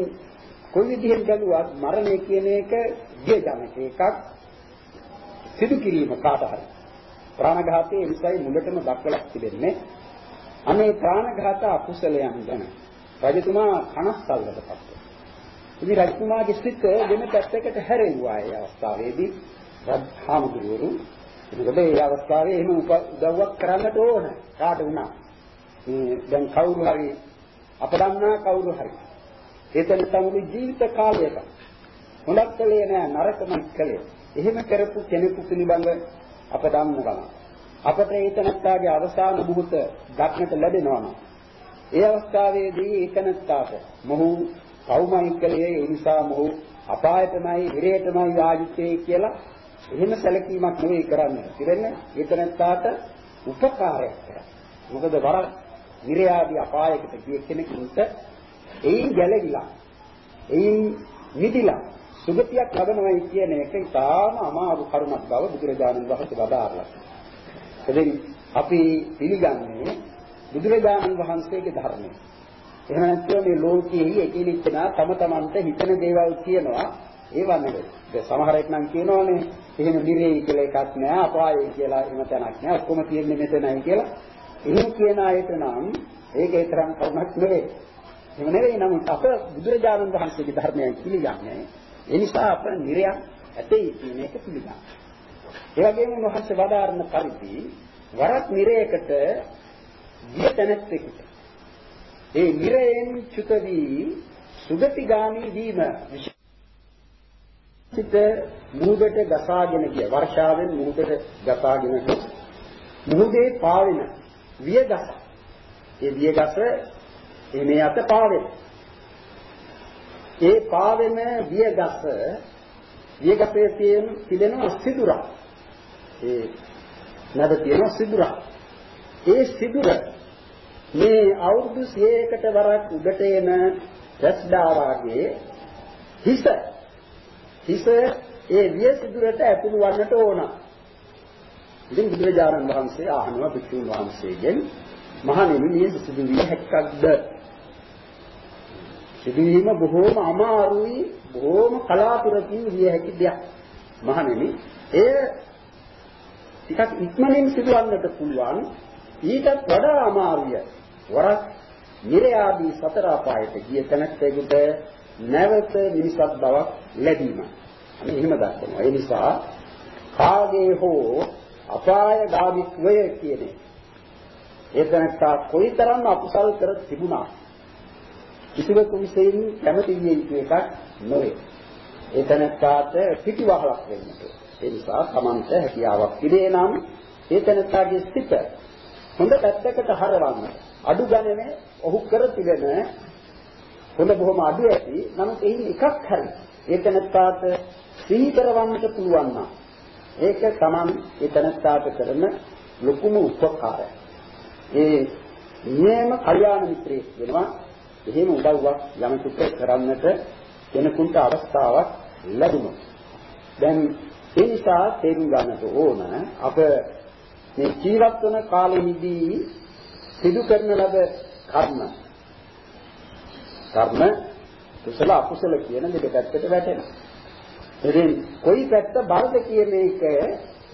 S2: කොයි විදිහෙන් බැලුවත් මරණය කියන එක ජීජනක එකක් සිදු කිරීම කාට හරි. ප්‍රාණඝාතයේ විසයි මුලටම දක්වලා තිබෙන්නේ. අනේ ප්‍රාණඝාත අකුසලයන් ගැන රජතුමා කනස්සල්ලටපත් වුණා. ඉතින් රජතුමාගේ සිත වෙන පැත්තකට හැරෙව්වා ඒ අවස්ථාවේදී රජහාමුදුරුවරු මොකද ඒ අවස්ථාවේ එහෙම උදව්වක් කරන්නට ඕන කාට වුණා. මේ දැන් කවුරු හරි අපදන්නා කවුරු හරි ඒතන තමයි ජීවිත කාලයක හොඳක් කළේ නෑ නරකම කළේ. එහෙම කරපු කෙනෙකු පිළිබඳ අප දන්නවා. අපට ඒතනත්තාගේ අවසාන මොහොත දක්නට ලැබෙනවා නම් ඒ අවස්ථාවේදී ඒකනත්තාට මොහු කවුමයි කලේ ඒ නිසා මොහු අපායතමයි හිරේතමයි ආජිතේ කියලා එහෙම සැලකීමක් නෙවෙයි කරන්නේ. ඉතින් ඒකනත්තාට උපකාරයක් කරා. මොකද වර නිර්යාදී අපායකට ගිය කෙනෙකුට එයින් ගැලවිලා එයින් මිදිලා සුගතියක් ලබනවායි කියන එක ඉතාම අමාරු කරුණක් බව බුදුරජාණන් වහන්සේ වදාarලා. එදින් අපි පිළිගන්නේ බුදුරජාණන් වහන්සේගේ ධර්මය. එහෙම නැත්නම් මේ ලෝකයේ එකිනෙක කෙනා තම තමන්ට හිතන දේවල් කියනවා ඒවා නෙවෙයි. ඒ සමහර එක් නම් කියනවානේ එහෙම නිරේයි කියලා එකක් නෑ අපායයි කියලා එහෙම තැනක් නෑ ඔක්කොම තියෙන්නේ මෙතනයි කියලා. එහෙම කියන අයට නම් ඒක ඒ තරම් කරුණක් නෙවෙයි. එහෙම නෙවෙයි නමුත් අප බුදුරජාණන් වහන්සේගේ ධර්මයන් පිළිගන්නේ ඒ නිසා අප නිරයක් ඇතේ කියන එක පිළිගන්නවා. ඒ වගේම උන්වහන්සේ වදාारण පරිදි වරක් නිරයකට ගිය තැනැත්තෙකුට ඒ නිරයෙන් චුත වී සුගතිගාමි වීම සිත මුහුදට ගසාගෙන ගිය වර්ෂාවෙන් මුහුදට ගසාගෙන ගිය මුහුදේ පාවෙන වියගස ඒ වියගස මේ අත පාවෙන ඒ පාවෙන වියගස වියගසේ තියෙන පිළෙන සිදුරක් ඒ නැද තියෙන සිදුරක් ඒ සිදුර මේ අවුරුදු 100කට වරක් උඩට එන රස්දා වාගේ හිස හිස ඒ විය සිදුරට ඇතුළු වන්නට ඕන. ඉතින් බුදුරජාණන් වහන්සේ ආහනවා භික්ෂුන් වහන්සේගෙන් මහණෙනි මේ සිදුවිය හැක්කක්ද? සිදුවීම බොහෝම අමාරුයි බොහෝම කලාතුරකින් විය හැකි දෙයක්. මහණෙනි එය ටිකක් ඉක්මනින් සිදුවන්නට පුළුවන් ඊටත් වඩා අමාරුය. වරක් නිර්යාදී සතර අපායට ගිය තැනැත්තෙකුට නැවත මිනිසත් බවක් ලැබීම. අනේ එහෙම දක්වනවා. ඒ නිසා කාගේ හෝ අපාය ගාමිත්වය කියන්නේ ඒ තැනත්තා කොයිතරම් අකුසල් කර තිබුණා කිසිවෙකු විසින් කැමති විය යුතු එකක් නොවේ. ඒ තැනත්තාට පිටිවහලක් වෙන්නට. ඒ නිසා Tamanta හැකියාවක් තිබේ නම් ඒ තැනත්තාගේ සිත හොඳ පැත්තකට හරවන්න. අඩු ගණනේ ඔහු කර තිබෙන හොඳ බොහොම අඩු ඇති. නමුත් එයින් එකක් හරි ඒ තැනත්තාට සිහි කරවන්නට පුළුවන් නම් ඒක Taman ඒ තැනත්තාට කරන ලොකුම උපකාරය. ඒ නියම කල්යාණ මිත්‍රයෙක් වෙනවා. එහෙම උදව්වක් යමෙකුට කරන්නට කෙනෙකුට අවස්ථාවක් ලැබුණොත්. දැන් ඒ නිසා තේරුම් ගන්නට ඕන අප මේ ජීවත් වන කාලෙහිදී සිදු කරන ලද කර්ම කර්ම කුසල අකුසල කියන දෙක පැත්තට වැටෙනවා. ඉතින් කොයි පැත්ත බලද කියන එක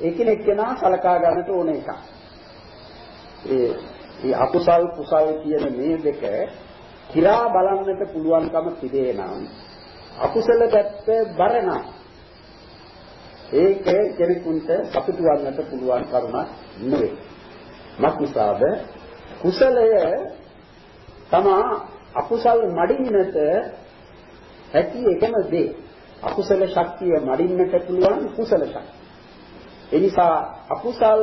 S2: එකිනෙක කෙනා සලකා ගන්නට ඕන එකක්. ඒ මේ අකුසල් කුසල් කියන මේ දෙක කිරා බලන්නට පුළුවන්කම තිබේ නම් අකුසල පැත්ත බර නම් ඒක කෙනෙකුට සතුටු වන්නට පුළුවන් කරුණක් නෙවෙයි. මක්නිසාද කුසලය තමා අකුසල් මඩින්නට ඇති එකම දේ. අකුසල ශක්තිය මඩින්නට පුළුවන් කුසල ශක්තිය. එනිසා අකුසල්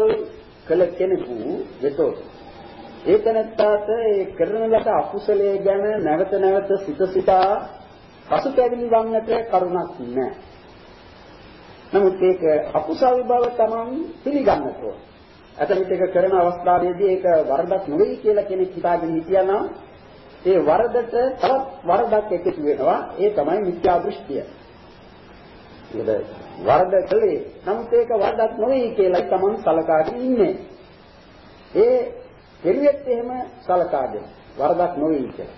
S2: කළ කෙනෙකු වෙතොත් ඒ තැනත්තාට ඒ කරන ලද අකුසලයේ ගැන නැවත නැවත සිත සිතා පසුතැවිලි වන්නට කරුණක් නැහැ. නමුත් ඒක අකුසල් බව තමන් පිළිගන්නට ඕන. අතමිට ඒක කරන අවස්ථාවේදී ඒක වරදක් නෙවෙයි කියලා කෙනෙක් හිතාගෙන හිටියනම් ඒ වරදට තවත් වරදක් එකතු වෙනවා. ඒ තමයි මිත්‍යා දෘෂ්ටිය. ඒක වරද කළේ නමුත් ඒක වරදක් නෙවෙයි කියලා තමන් සලකාගෙන ඉන්නේ. ඒ කෙරුවෙත් එහෙම සලකාගෙන වරදක් නෙවෙයි කියලා.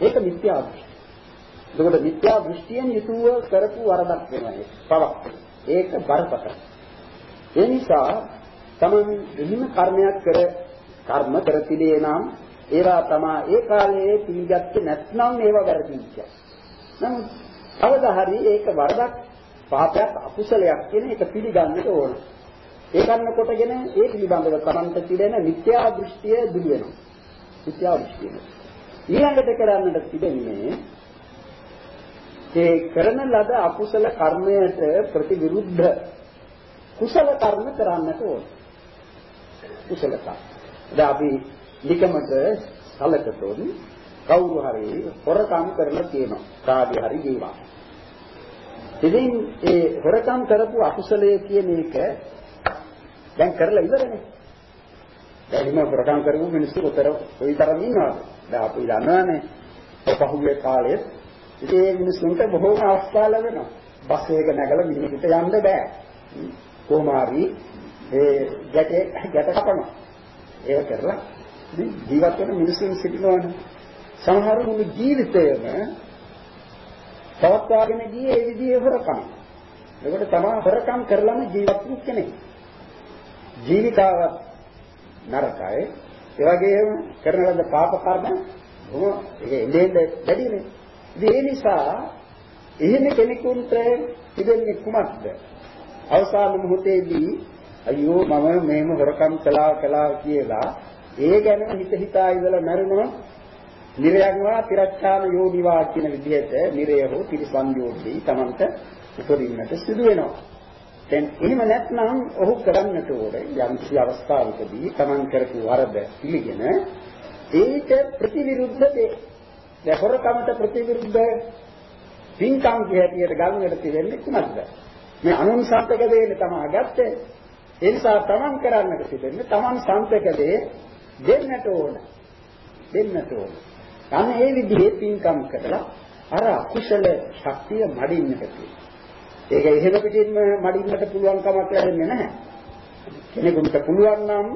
S2: ඒක මිත්‍යා දෘෂ්ටි. එතකොට මිත්‍යා දෘෂ්ටියෙන් යුතුව කරපු වරදක් වෙනවා ඒක. පවක්. ඒක බරපතල. ඒ නිසා තමන් එහෙම කර්මයක් කර කර්ම කර පිළේ නම් ඒවා තමා ඒ කාලයේ පිළිගත්තේ නැත්නම් ඒවා වැරදිච්ච. නමුත් කවදා හරි ඒක වරදක් පාපයක් අකුසලයක් කියන එක පිළිගන්නට ඕන. ඒ කන්න කොටගෙන ඒ පිළිබඳව තමන්ට තිබෙන මිත්‍යා දෘෂ්ටිය දුරු වෙනවා. මිත්‍යා දෘෂ්ටිය. ඊළඟට කරන්නට තිබෙන්නේ ඒ කරන ලද අකුසල කර්මයට ප්‍රතිවිරුද්ධ කුසල කර්ම කරන්නට ඕන. කුසල කර්ම. දැන් අපි නිකමට සලකතොත් කවුරු හරි හොරකම් කරලා තියෙනවා. කාගේ හරි ජීවා. ඉතින් ඒ හොරකම් කරපු අකුසලයේ කියන එක දැන් කරලා ඉවරනේ. එහෙම ප්‍රකම් කරපු මිනිස්සු උතර කොයිතරම් ඉන්නවද? දැන් අපි දන්නවනේ පහුගිය කාලේ ඉතින් මේ මිනිස්සුන්ට බොහෝම අවස්ථා ලැබෙනවා. බස් එක නැගලා මිනිහෙකුට යන්න බෑ. කොහොම හරි ඒ ගැටේ ගැට කපනවා. ඒක කරලා ජීවත් වෙන මිනිස්සුන් සිටිනවනේ. සමහර මුළු ජීවිතයම පවත්වාගෙන ගියේ ඒ විදිහේ හොරකම්. ඒකට තමයි හොරකම් කරලම ජීවත් වූ කෙනෙක්. ජීවිතාවත් නරකයි. ඒ වගේම කරන ලද පාප කර්ම බොහොම ඒක එන්නේ වැඩිනේ. ඉතින් ඒ නිසා එහෙම කෙනෙකුට තිබෙන්නේ කුමක්ද? අවසාන මොහොතේදී අයියෝ මම මේම හොරකම් කළා කළා කියලා ඒ ගැන හිත හිතා ඉඳලා මැරුණොත් නිරයන්වා තිරච්ඡාන යෝනිවා කියන විදිහට නිරය හෝ තිරිසන් යෝගී තමන්ට උපරින්නට සිදු වෙනවා. දැන් එහෙම නැත්නම් ඔහු කරන්නට ඕනේ යම් කිසි අවස්ථාවකදී තමන් කරපු වරද පිළිගෙන ඒට ප්‍රතිවිරුද්ධ දේ. දැන් හොරකමට ප්‍රතිවිරුද්ධ පින්කම් කියහැටියට ගන්නට තියෙන්නේ කුමක්ද? මේ අනුන් සත්‍යක දෙන්නේ තමයි ගත්තේ. ඒ නිසා තමන් කරන්නට තිබෙන්නේ තමන් සම්පක දේ දෙන්නට ඕන. දෙන්නට ඕන. අන්න ඒ විදිහේ පින්කම් කරලා අර කුසල ශක්තිය මඩින්නට තියෙනවා. ඒක එහෙම පිටින්ම මඩින්නට පුළුවන් කමක් ලැබෙන්නේ නැහැ. කෙනෙකුට පුළුවන් නම්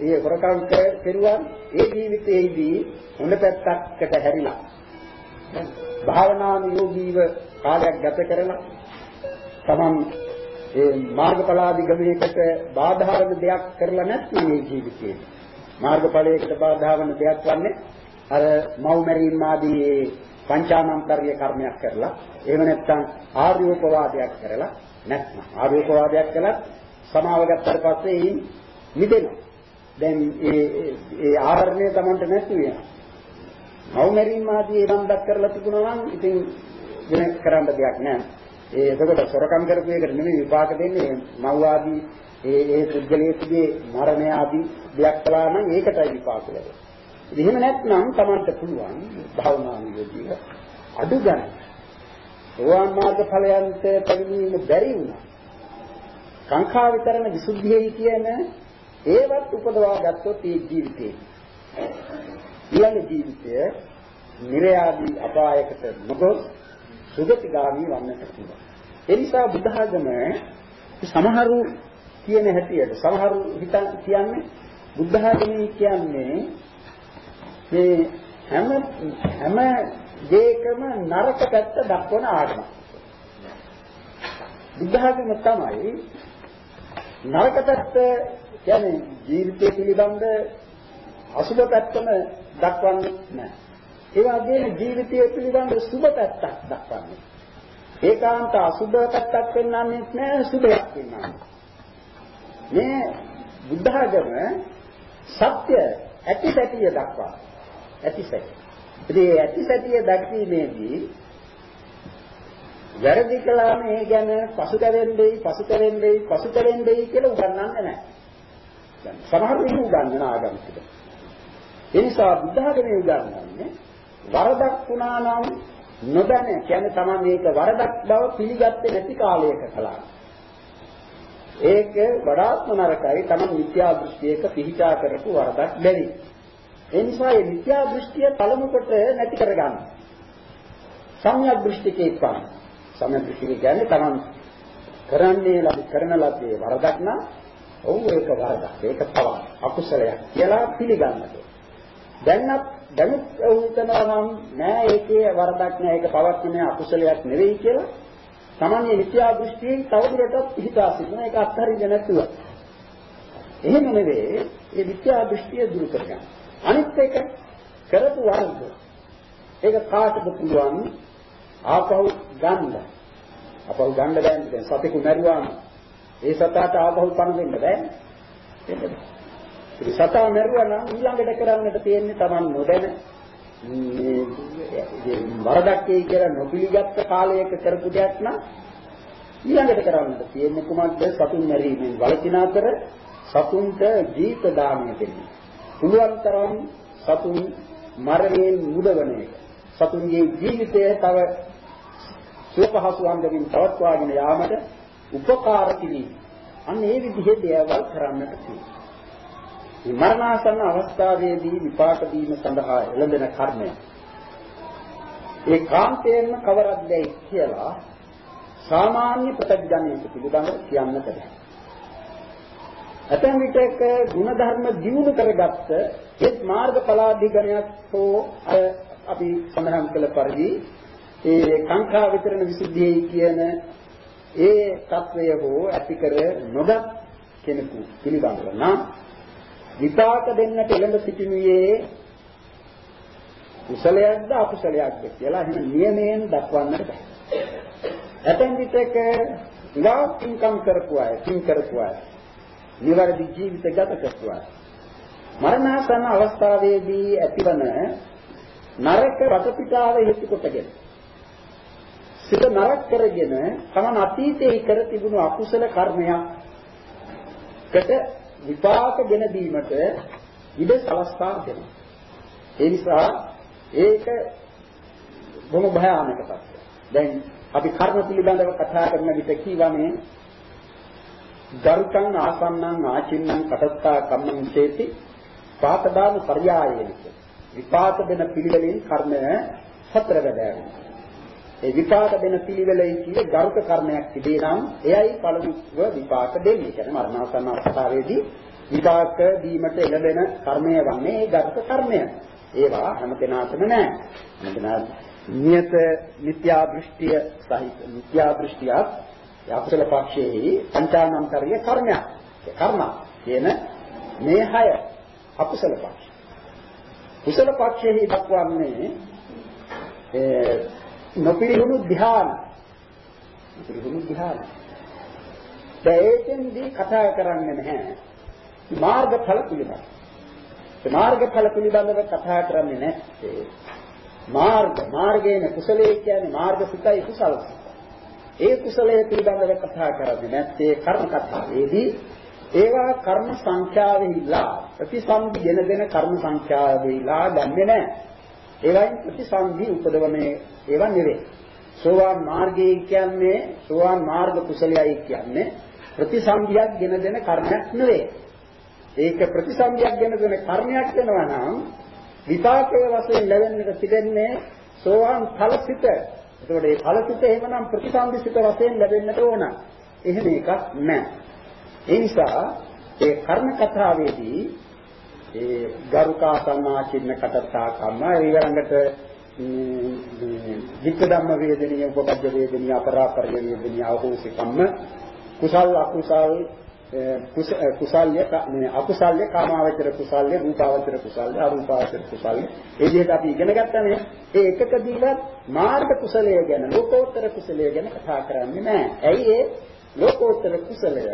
S2: ඒ වරකම් කෙරුවා ඒ ජීවිතයේදී හොඳ පැත්තකට හැරිලා භාවනානුයෝගීව කාලයක් ගත කරලා තමන් ඒ මාර්ගඵලාදී ගමනයකට බාධා වෙන දෙයක් කරලා නැත්නම් මේ ජීවිතේ මාර්ගඵලයකට බාධා වෙන දෙයක් වන්නේ අර මව් මැරීම ආදී පංචානන්තර්ය කර්මයක් කරලා එහෙම නැත්නම් ආර්යෝපවාදයක් කරලා නැත්නම් ආර්යෝපවාදයක් කළා සමාව ගත්තට පස්සේ ඊ මිදෙනවා. දැන් ඒ ඒ ආවරණය Tamanට නැති වෙනවා. මව් මැරීම ආදී බන්ධක් කරලා තිබුණා නම් ඉතින් වෙන කරන්න දෙයක් නැහැ. ඒ එතකොට සොරකම් කරපු එකට නෙමෙයි විපාක දෙන්නේ. මව් ආදී ඒ ඒ පුද්ගලයෙකුගේ මරණය ආදී දෙයක් කළා නම් ඒකටයි විපාක ලැබෙන්නේ. එහෙම නැත්නම් Tamanට පුළුවන් භාවනානුයෝගීව අඩු ගන්න. සෝවාන් මාර්ග ඵලයන්ට පැමිණීම බැරි වුණා. සංඛා විතරණ විසුද්ධියයි කියන ඒවත් උපදවා ගත්තොත් ඒ ජීවිතේ. ඊළඟ ජීවිතය නිර්යාදී අපායකට නොගොස් සුගතිගාමී වන්නට පුළුවන්. ඒ නිසා බුද්ධ ආගම සමහරු කියන හැටියට සමහරු හිතන් කියන්නේ බුද්ධ ආගමේ කියන්නේ මේ හැම හැම දෙයකම නරක පැත්ත දක්වන ආගම. බුද්ධ학ම තමයි නරක පැත්ත කියන්නේ ජීවිතය පිළිබඳ අසුබ පැත්තම දක්වන්නේ නැහැ. ඒ වගේම ජීවිතය පිළිබඳ සුබ පැත්තක් දක්වන්නේ. ඒකාන්ත අසුබ පැත්තක් පෙන්වන්නේ නැහැ සුබයක් පෙන්වන්නේ. මේ බුද්ධ학ම සත්‍ය ඇති පැටිය දක්වනවා. ඇතිසැටි. ඉතින් මේ ඇතිසැටිය දැක්වීමේදී වැරදි කළාම ඒ ගැන පසුතැවෙන්නේ පසුතැවෙන්නේ පසුතැවෙන්නේ කියලා උගන්වන්නේ නැහැ. දැන් සමහර විට උගන්වන ආගමික. ඒ නිසා බුද්ධ ධර්මයේ උගන්වන්නේ වරදක් වුණා නම් නොදැන කියන්නේ තමයි මේක වරදක් බව පිළිගත්තේ නැති කාලයක කළා. ඒක වඩාත්ම නරකයි තමයි මිත්‍යා දෘෂ්ටියක පිහිටා කරපු වරදක් බැරි. ඒ නිසා මේ මිත්‍යා දෘෂ්ටිය පළමු කොට නැති කරගන්න. සම්‍යක් දෘෂ්ටිකේ පන. සම්‍යක් දෘෂ්ටික කියන්නේ Taman කරන්නේ කරන ලද්දේ වරදක් නම් ඔව් ඒක වරදක්. ඒක පවක් අකුසලයක් කියලා පිළිගන්නට. දැන්නත් දැනුත් උතනවා නම් නෑ ඒකේ වරදක් නෑ ඒක පවක් නෙමෙයි අකුසලයක් නෙවෙයි කියලා තමන්ගේ මිත්‍යා දෘෂ්ටියෙන් තවදුරටත් හිතා සිටින එක අත්හරින්න නැතුව. එහෙම නෙවෙයි මේ මිත්‍යා දෘෂ්ටිය දුරු කරගන්න. අනිත් එක කරපු වරද ඒක කාටද පුළුවන් ආපහු ගන්න. ආපහු ගන්න බෑනේ දැන් සතෙකු මැරුවාම. ඒ සතාට ආපහු පණ දෙන්න බෑ. ඒ සතා මැරුවා නම් ඊළඟට කරන්නට තියෙන්නේ Taman නොදැන. මේ වරදක් එයි කියලා නොපිළිගත්ත කාලයක කරපු දෙයක් නම් ඊළඟට කරන්නට තියෙන්නේ කුමක්ද? සතුන් මැරීමෙන් වළකින අතර සතුන්ට ජීවිත දාණය දෙන්නේ. පුළුවන් තරම් සතුන් මරණයෙන් මුදවන එක. සතුන්ගේ ජීවිතය තව සුවපහසු අන්දමින් පවත්වාගෙන යාමට උපකාර කිරීම. අන්න ඒ විදිහේ දේවල් කරන්නට තියෙනවා. මේ මරණාසන්න අවස්ථාවේදී විපාක දීම සඳහා එළඹෙන කර්මය ඒ කාන්තයෙන්ම කවරක්දයි කියලා සාමාන්‍ය ප්‍රත්‍යඥයෙකු පිළිබඳව කියන්නට බෑ. ඇතැම් විටක ಗುಣධර්ම දියුණු කරගත්ත ඒ මාර්ගඵලාධිගණයක් හෝ අර අපි සඳහන් කළ පරිදි ඒ සංඛා විතරණ විසුද්ධියයි කියන ඒ తත්වය හෝ ඇති කර නොගත් කෙනෙකු පිළිබඳව නම් විපාක දෙන්නට එළඹ සිටිනුයේ කුසලයක්ද අකුසලයක්ද කියලා එහෙම නියමයෙන් දක්වන්නට බෑ. ඇතැම් විටක ඉවා පින්කම් කරපු අය, පින් කරපු අය නිවැරදි ජීවිත ගත කරපු අය. මරණාසන්න අවස්ථාවේදී ඇතිවන නරක රටපිටාව හේතු කොටගෙන සිත නරක කරගෙන තමන් අතීතයේ කර තිබුණු අකුසල කර්මයකට විපාක ගෙන දීමට ඉඩ සලස්වා දෙනවා. ඒ නිසා ඒක බොහොම භයානක තත්ත්වයක්. දැන් අපි කර්ම පිළිබඳව කතා කරන විට කීවනේ ගරුතං ආසන්නං ආචින්නං කටස්සා කම්මං චේති පාතදාන පర్యායේන විපාක දෙන පිළිවෙලින් කර්ම හතර වැඩෑවෙන ඒ විපාක දෙන පිළිවෙලයි කියේ ගරුක කර්මයක් තිබේ නම් එයයි පළමුව විපාක දෙන්නේ. කියන්නේ මරණාසන්න අවස්ථාවේදී විපාක දීමට එළඹෙන කර්මය වන්නේ ඒ ගරුක කර්මය. ඒවා හැම කෙනාටම නැහැ හැම කෙනාට නියත මිත්‍යා දෘෂ්ටිය සහිත මිත්‍යා දෘෂ්ටියක් යකුසල පක්ෂයේ පංචානන්තරිය කර්මයක්. කර්ම කියන මේ හය අකුසල පක්ෂ. කුසල පක්ෂයේ දක්වන්නේ නොපිරිහුණු ධ්‍යාන. නොපිරිහුණු ධ්‍යාන. ඒකෙන්දී කතා කරන්නේ නැහැ. මාර්ගඵල පිළිබඳ. ඒ මාර්ගඵල පිළිබඳව කතා කරන්නේ නැත්තේ මාර්ග මාර්ගයේ කුසලයේ කියන්නේ මාර්ග සිතයි කුසල ඒ කුසලයේ පිළිබඳව කතා කරන්නේ නැත්තේ කර්ම කතාවේදී ඒවා කර්ම සංඛ්‍යාවෙහිලා ප්‍රතිසන්දි දෙන දෙන කර්ම සංඛ්‍යාවෙහිලා ගන්නෙ නැහැ. ඒවයින් ප්‍රතිසන්දි උපදවන්නේ ඒවා නෙවෙයි. සෝවාන් මාර්ගය කියන්නේ සෝවාන් මාර්ග කුසලයයි කියන්නේ ප්‍රතිසන්දියක් ගෙන දෙන කර්මයක් නෙවෙයි. ඒක ප්‍රතිසන්දියක් ගෙන දෙන කර්මයක් වෙනවා නම් විපාකයේ වශයෙන් ලැබෙන්නට තිබෙන්නේ සෝවාන් ඵලසිත. එතකොට මේ ඵලසිත එහෙමනම් ප්‍රතිසන්දිසිත වශයෙන් ලැබෙන්නට ඕන. එහෙම එකක් නැහැ. ඒ නිසා ඒ කර්ම කතාවේදී ඒ ගරුකා සම්මාචින්න කටත්තා කම්ම ඊළඟට වික්ක ධම්ම වේදනීය උපපද්ද වේදනීය අපරාපර වේදනීය අවහෝසි කම්ම කුසල් අකුසල් කුසල්ය මේ අකුසල්ය කාමාවචර කුසල්ය රූපාවචර කුසල්ය අරූපාවචර කුසල්ය ඒ විදිහට අපි ඉගෙන ගන්නනේ ඒ එකකදීවත් මාර්ග කුසලය ගැන ලෝකෝත්තර කුසලය ගැන කතා කරන්නේ නැහැ. ඇයි ඒ ලෝකෝත්තර කුසලය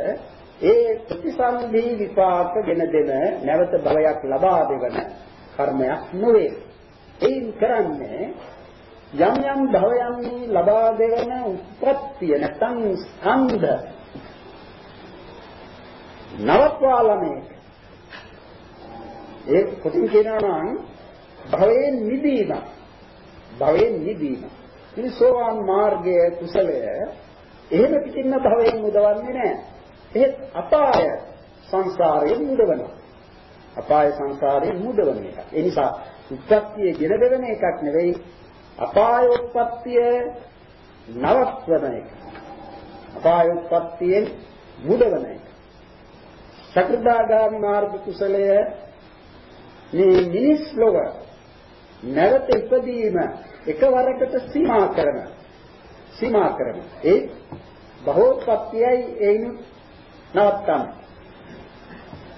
S2: ඒ ප්‍රතිසන්දි විපාක ගෙන දෙන නැවත භවයක් ලබා දෙවන කර්මයක් නොවේ. ඒන් කරන්නේ යම් යම් භවයන් ලබා දෙවන උත්පත්තිය නැත්නම් ස්කන්ධ නවත්වාලමේ ඒ කොටින් කියනවා නම් භවයෙන් නිදීම. භවයෙන් නිදීම. ඉතින් සෝවාන් මාර්ගයේ කුසලය එහෙම පිටින්ම භවයෙන් මුදවන්නේ නැහැ. එහෙත් අපාය සංසාරයෙන් මුදවනවා. අපාය සංසාරයෙන් මුදවන එක. ඒ නිසා උත්පත්තිය ගෙන දෙවන එකක් නෙවෙයි අපාය උත්පත්තිය නවත්වන එක. අපාය උත්පත්තියෙන් මුදවන එක. සකෘදාගාමි මාර්ග කුසලය මේ මිනිස් ලොව නැවත ඉපදීම එකවරකට සීමා කරන සීමා කරන. ඒ බහෝත්පත්තියයි ඒනු නවත්තන්න.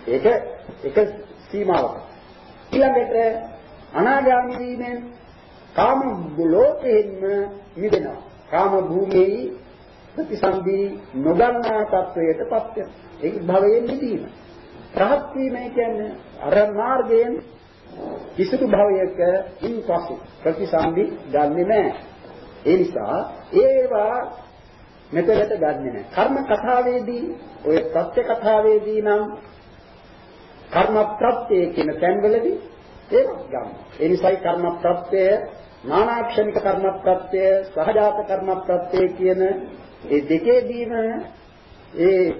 S2: ඒක එක සීමාවක්. ඊළඟට අනාගාමී වීමෙන් කාම ලෝකයෙන්ම මිදෙනවා. කාම භූමියේ ප්‍රතිසන්දි නොගන්නා තත්වයටපත් වෙනවා ඒක භවයෙන් මිදීම. රහත් වීම කියන්නේ අර මාර්ගයෙන් කිසිදු භවයක ඉන්පසු ප්‍රතිසන්දි ගන්නෙ නැහැ. ඒ නිසා ඒවා මෙතනට ගන්නෙ නැහැ. කර්ම කතාවේදී ඔය ප්‍රත්‍ය කතාවේදී නම් කර්ම ප්‍රත්‍ය කියන තැන්වලදී ඒක ගන්න. ඒ නිසායි කර්ම ප්‍රත්‍ය නානාක්ෂණික කර්ම ප්‍රත්‍ය සහජාත කර්ම ප්‍රත්‍ය කියන ඒ දෙකේදීම ඒ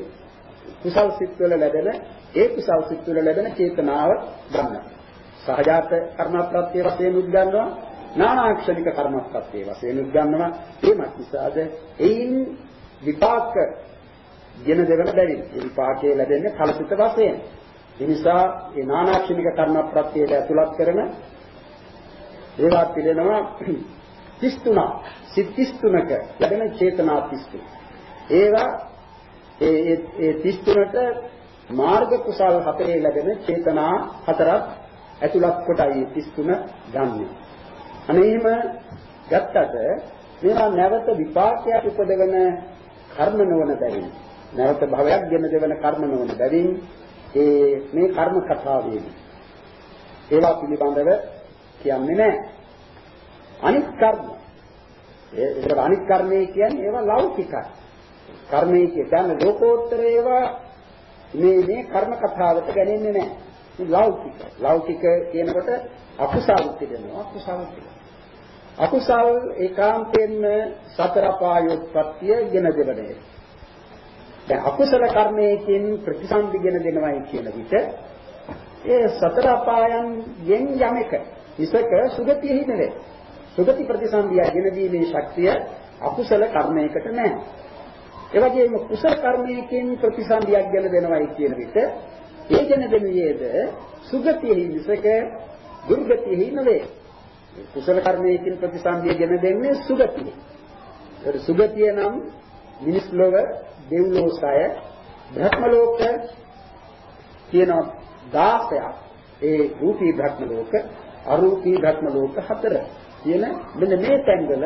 S2: කුසල් සිත් වල ලැබෙන ඒ කුසල් සිත් තුළ ලැබෙන චේතනාව ගන්නවා. සහජාත කර්මප්‍රත්‍ය වශයෙන් උද්ගන්නවා නානාක්ෂණික කර්මප්‍රත්‍ය වශයෙන් උද්ගන්නවා ඒමත් නිසාද එයින් විපාක ගෙන දෙවන බැවින් ඒ විපාකයේ ලැබෙන්නේ ඵලසිත වශයෙන් ඒ නිසා මේ නානාක්ෂණික කර්මප්‍රත්‍යයට ඇතුළත් කරන ඒවා පිළිනවා 33 සිත් 33ක ලැබෙන චේතනා 33 ඒවා ඒ ඒ 33ට මාර්ග කුසල් හතරේ ලැබෙන චේතනා හතරක් ඇතුළත් කොටයි 33 ගන්න. අනේම ගත්තට මේවා නැවත විපාකයක් උපදවන කර්ම නොවන බැවින් නැවත භවයක් ගෙන දෙවන කර්ම නොවන බැවින් ඒ මේ කර්ම කතාවේදී ඒවා පිළිබඳව කියන්නේ නැහැ. අනිත් කර්ම ඒක අනිත් කර්මයේ කියන්නේ ඒවා ලෞකිකයි. කර්මයේ කියන්නේ ලෝකෝත්තර ඒවා මේ මේ කර්ම කතාවට ගන්නේ නැහැ. ලෞකික. ලෞකික කියනකොට අකුසල් පිළිනවා අකුසල් පිළිනවා. අකුසල් ඒකාන්තයෙන්ම සතර පායොත්පත්තිය ගෙන දෙවනේ. දැන් අකුසල කර්මයකින් ප්‍රතිසන්දිගෙන දෙනවයි කියන විට ඒ සතර අපායන් යෙන් යමක ඉසක සුගතියෙහි නෙවේ. සුගති ප්‍රතිසන්දිය ගෙන දීමේ ශක්තිය අකුසල කර්මයකට නැහැ. ඒ වගේම කුසල කර්මයකින් ප්‍රතිසන්දියක් ගෙන දෙනවයි කියන විට ඒ ගෙන දෙනුයේද සුගතියෙහි ඉසක දුර්ගතියෙහි නෙවේ. කුසල කර්මයකින් ප්‍රතිසන්දිය ගෙන දෙන්නේ සුගතිය. ඒ සුගතිය නම් මිනිස් ලොව දෙව්ලෝකය භ්‍රම ලෝක කියන 16ක් ඒ රූපී භ්‍රම ලෝක අරූපී භ්‍රම ලෝක හතර කියන මෙන්න මේ තැන්වල